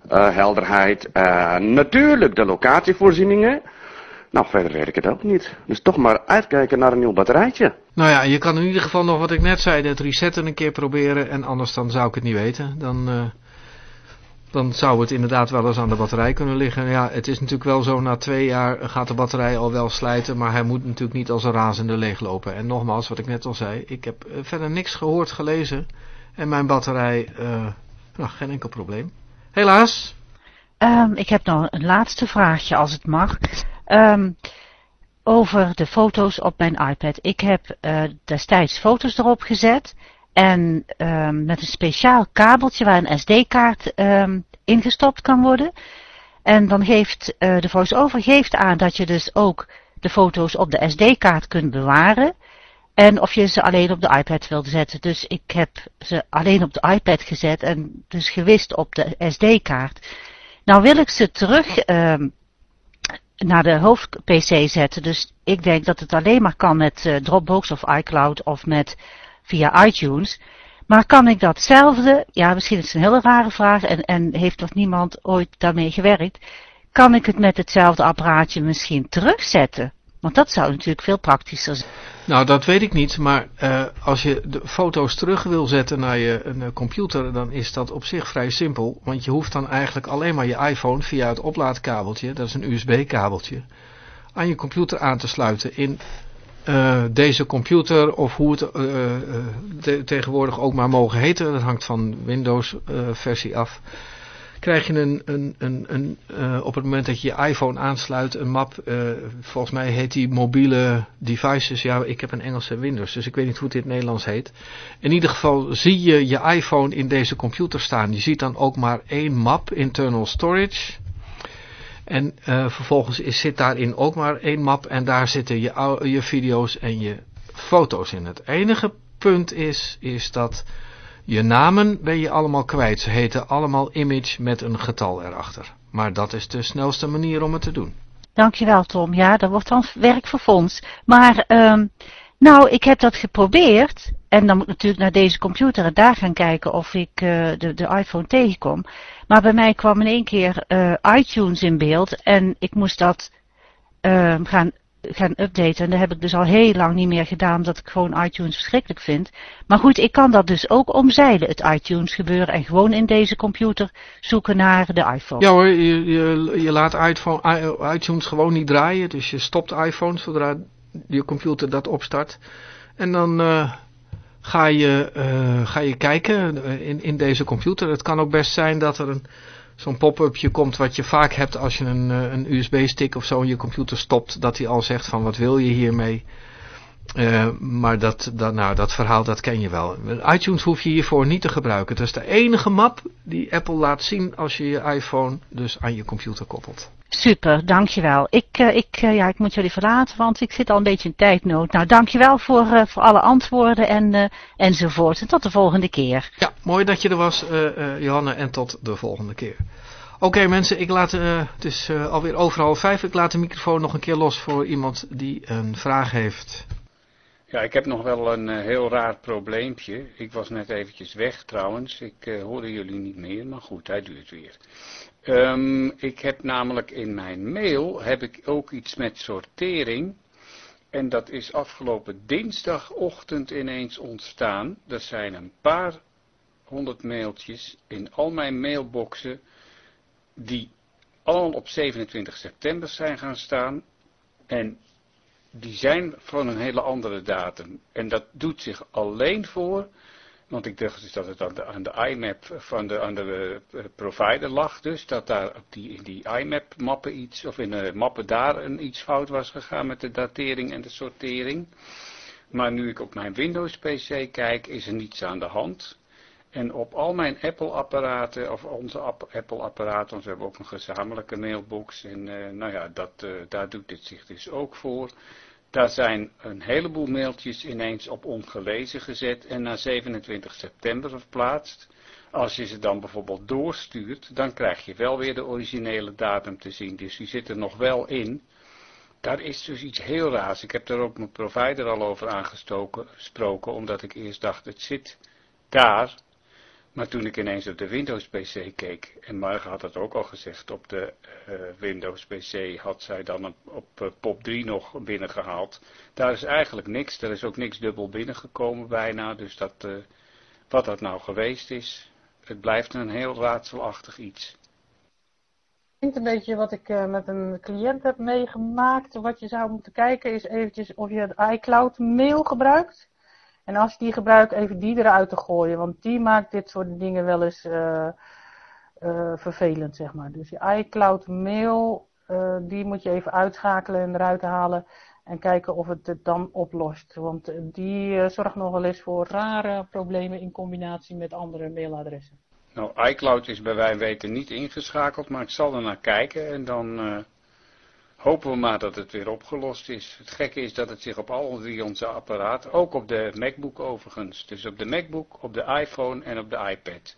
Speaker 12: helderheid, natuurlijk de locatievoorzieningen. Nou, verder weet ik het ook niet. Dus toch maar uitkijken naar een nieuw batterijtje.
Speaker 1: Nou ja, je kan in ieder geval nog wat ik net zei, het resetten een keer proberen. En anders dan zou ik het niet weten. Dan, dan zou het inderdaad wel eens aan de batterij kunnen liggen. Ja, het is natuurlijk wel zo, na twee jaar gaat de batterij al wel slijten. Maar hij moet natuurlijk niet als een razende leeglopen. En nogmaals, wat ik net al zei, ik heb uh, verder niks gehoord, gelezen. En mijn batterij, uh, nou, geen enkel probleem. Helaas.
Speaker 6: Um, ik heb nog een laatste vraagje, als het mag. Um, over de foto's op mijn iPad. Ik heb uh, destijds foto's erop gezet en um, met een speciaal kabeltje waar een SD-kaart um, ingestopt kan worden. En dan geeft uh, de voice-over geeft aan dat je dus ook de foto's op de SD-kaart kunt bewaren. En of je ze alleen op de iPad wilt zetten. Dus ik heb ze alleen op de iPad gezet en dus gewist op de SD-kaart. Nou wil ik ze terug um, naar de hoofd-PC zetten. Dus ik denk dat het alleen maar kan met uh, Dropbox of iCloud of met via iTunes. Maar kan ik datzelfde, ja misschien is het een hele rare vraag en, en heeft nog niemand ooit daarmee gewerkt. Kan ik het met hetzelfde apparaatje misschien terugzetten? Want dat zou natuurlijk veel praktischer zijn.
Speaker 1: Nou, dat weet ik niet, maar uh, als je de foto's terug wil zetten naar je een, uh, computer, dan is dat op zich vrij simpel. Want je hoeft dan eigenlijk alleen maar je iPhone via het oplaadkabeltje, dat is een USB-kabeltje, aan je computer aan te sluiten in uh, deze computer of hoe het te tegenwoordig ook maar mogen heten. Dat hangt van Windows versie af krijg je een, een, een, een op het moment dat je je iPhone aansluit een map, volgens mij heet die mobiele devices, ja ik heb een Engelse Windows, dus ik weet niet hoe het in het Nederlands heet. In ieder geval zie je je iPhone in deze computer staan. Je ziet dan ook maar één map, internal storage. En uh, vervolgens is, zit daarin ook maar één map en daar zitten je, je video's en je foto's in. Het enige punt is, is dat je namen ben je allemaal kwijt. Ze heten allemaal image met een getal erachter. Maar dat is de snelste manier om het te doen.
Speaker 6: Dankjewel Tom. Ja, dat wordt dan werk voor Fons. Maar, um, nou, ik heb dat geprobeerd. En dan moet ik natuurlijk naar deze computer en daar gaan kijken of ik uh, de, de iPhone tegenkom. Maar bij mij kwam in één keer uh, iTunes in beeld. En ik moest dat uh, gaan gaan updaten. En dat heb ik dus al heel lang niet meer gedaan, omdat ik gewoon iTunes verschrikkelijk vind. Maar goed, ik kan dat dus ook omzeilen, het iTunes gebeuren. En gewoon in deze computer zoeken naar de iPhone.
Speaker 1: Ja hoor, je, je, je laat iPhone, iTunes gewoon niet draaien. Dus je stopt iPhone zodra je computer dat opstart. En dan uh, ga, je, uh, ga je kijken in, in deze computer. Het kan ook best zijn dat er zo'n pop-upje komt wat je vaak hebt als je een, een USB-stick of zo in je computer stopt. Dat hij al zegt van wat wil je hiermee. Maar dat, dat, nou, dat verhaal dat ken je wel. iTunes hoef je hiervoor niet te gebruiken. Het is de enige map die Apple laat zien als je je iPhone dus aan je computer koppelt.
Speaker 6: Super, dankjewel. Ik, uh, ik, uh, ja, ik moet jullie verlaten, want ik zit al een beetje in tijdnood. Nou, dankjewel voor, uh, voor alle antwoorden en, enzovoort. En tot de volgende keer.
Speaker 1: Ja, mooi dat je er was, Johanne, en tot de volgende keer. Oké okay, mensen, ik laat, het is alweer over half vijf. Ik laat de microfoon nog een keer los voor iemand die een vraag heeft.
Speaker 3: Ja, ik heb nog wel een uh, heel raar probleempje. Ik was net eventjes weg trouwens. Ik uh, hoorde jullie niet meer, maar goed, hij duurt weer. Um, ik heb namelijk in mijn mail heb ik ook iets met sortering. En dat is afgelopen dinsdagochtend ineens ontstaan. Er zijn een paar honderd mailtjes in al mijn mailboxen die allemaal op 27 september zijn gaan staan. En die zijn van een hele andere datum. En dat doet zich alleen voor, want ik dacht dus dat het aan de, aan de IMAP van de, uh, provider lag, dus dat daar op die, in die IMAP mappen iets, of in de mappen daar een iets fout was gegaan met de datering en de sortering. Maar nu ik op mijn Windows PC kijk, is er niets aan de hand. En op al mijn Apple-apparaten, of onze Apple-apparaten, want we hebben ook een gezamenlijke mailbox. En uh, nou ja, dat, daar doet dit zich dus ook voor. Daar zijn een heleboel mailtjes ineens op ongelezen gezet en naar 27 september verplaatst. Als je ze dan bijvoorbeeld doorstuurt, dan krijg je wel weer de originele datum te zien. Dus die zit er nog wel in. Daar is dus iets heel raars. Ik heb daar ook mijn provider al over aangesproken, omdat ik eerst dacht, het zit daar. Maar toen ik ineens op de Windows PC keek, en Marga had het ook al gezegd, op de uh, Windows PC had zij dan op uh, POP 3 nog binnengehaald. Daar is eigenlijk niks, er is ook niks dubbel binnengekomen bijna, dus dat, uh, wat dat nou geweest is, het blijft een heel raadselachtig iets.
Speaker 5: Een beetje wat ik met een cliënt heb meegemaakt. Wat je zou moeten kijken is eventjes of je het iCloud mail gebruikt. En als je die gebruikt, even die eruit te gooien. Want die maakt dit soort dingen wel eens uh, uh, vervelend, zeg maar. Dus je iCloud mail, uh, die moet je even uitschakelen en eruit halen. En kijken of het het dan oplost. Want die zorgt nog wel eens voor rare problemen in combinatie met andere mailadressen.
Speaker 3: Nou, iCloud is bij wij weten niet ingeschakeld, maar ik zal er naar kijken en dan Hopen we maar dat het weer opgelost is. Het gekke is dat het zich op al drie onze apparaten, ook op de MacBook overigens, dus op de MacBook, op de iPhone en op de iPad.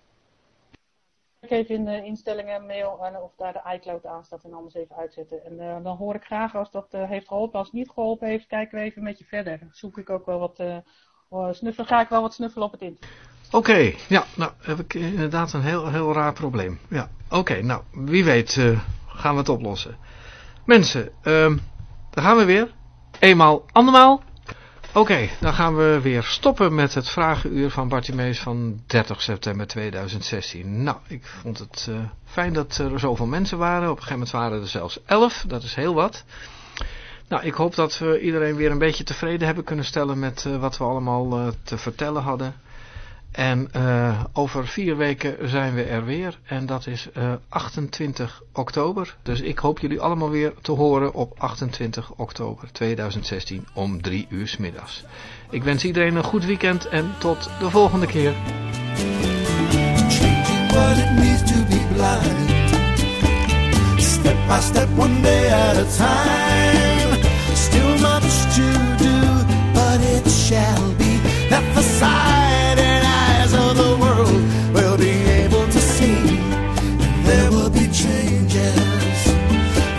Speaker 5: Ik even in de instellingen mail en of daar de iCloud aan staat en anders even uitzetten. En uh, dan hoor ik graag als dat uh, heeft geholpen. Als het niet geholpen heeft, kijken we even met je verder. Dan zoek ik ook wel wat uh, snuffelen, ga ik wel wat snuffelen op het internet.
Speaker 1: Oké, okay, ja, nou heb ik inderdaad een heel, heel raar probleem. Ja, oké, okay, nou wie weet gaan we het oplossen. Mensen, um, daar gaan we weer. Eenmaal, andermaal. Oké, dan gaan we weer stoppen met het vragenuur van Bartimeus van 30 september 2016. Nou, ik vond het uh, fijn dat er zoveel mensen waren. Op een gegeven moment waren er zelfs 11, dat is heel wat. Nou, ik hoop dat we iedereen weer een beetje tevreden hebben kunnen stellen met uh, wat we allemaal uh, te vertellen hadden. En uh, over vier weken zijn we er weer. En dat is uh, 28 oktober. Dus ik hoop jullie allemaal weer te horen op 28 oktober 2016 om 3 uur middags. Ik wens iedereen een goed weekend en tot de volgende keer. Step by step, one day at a time. Still much to do, but it shall be that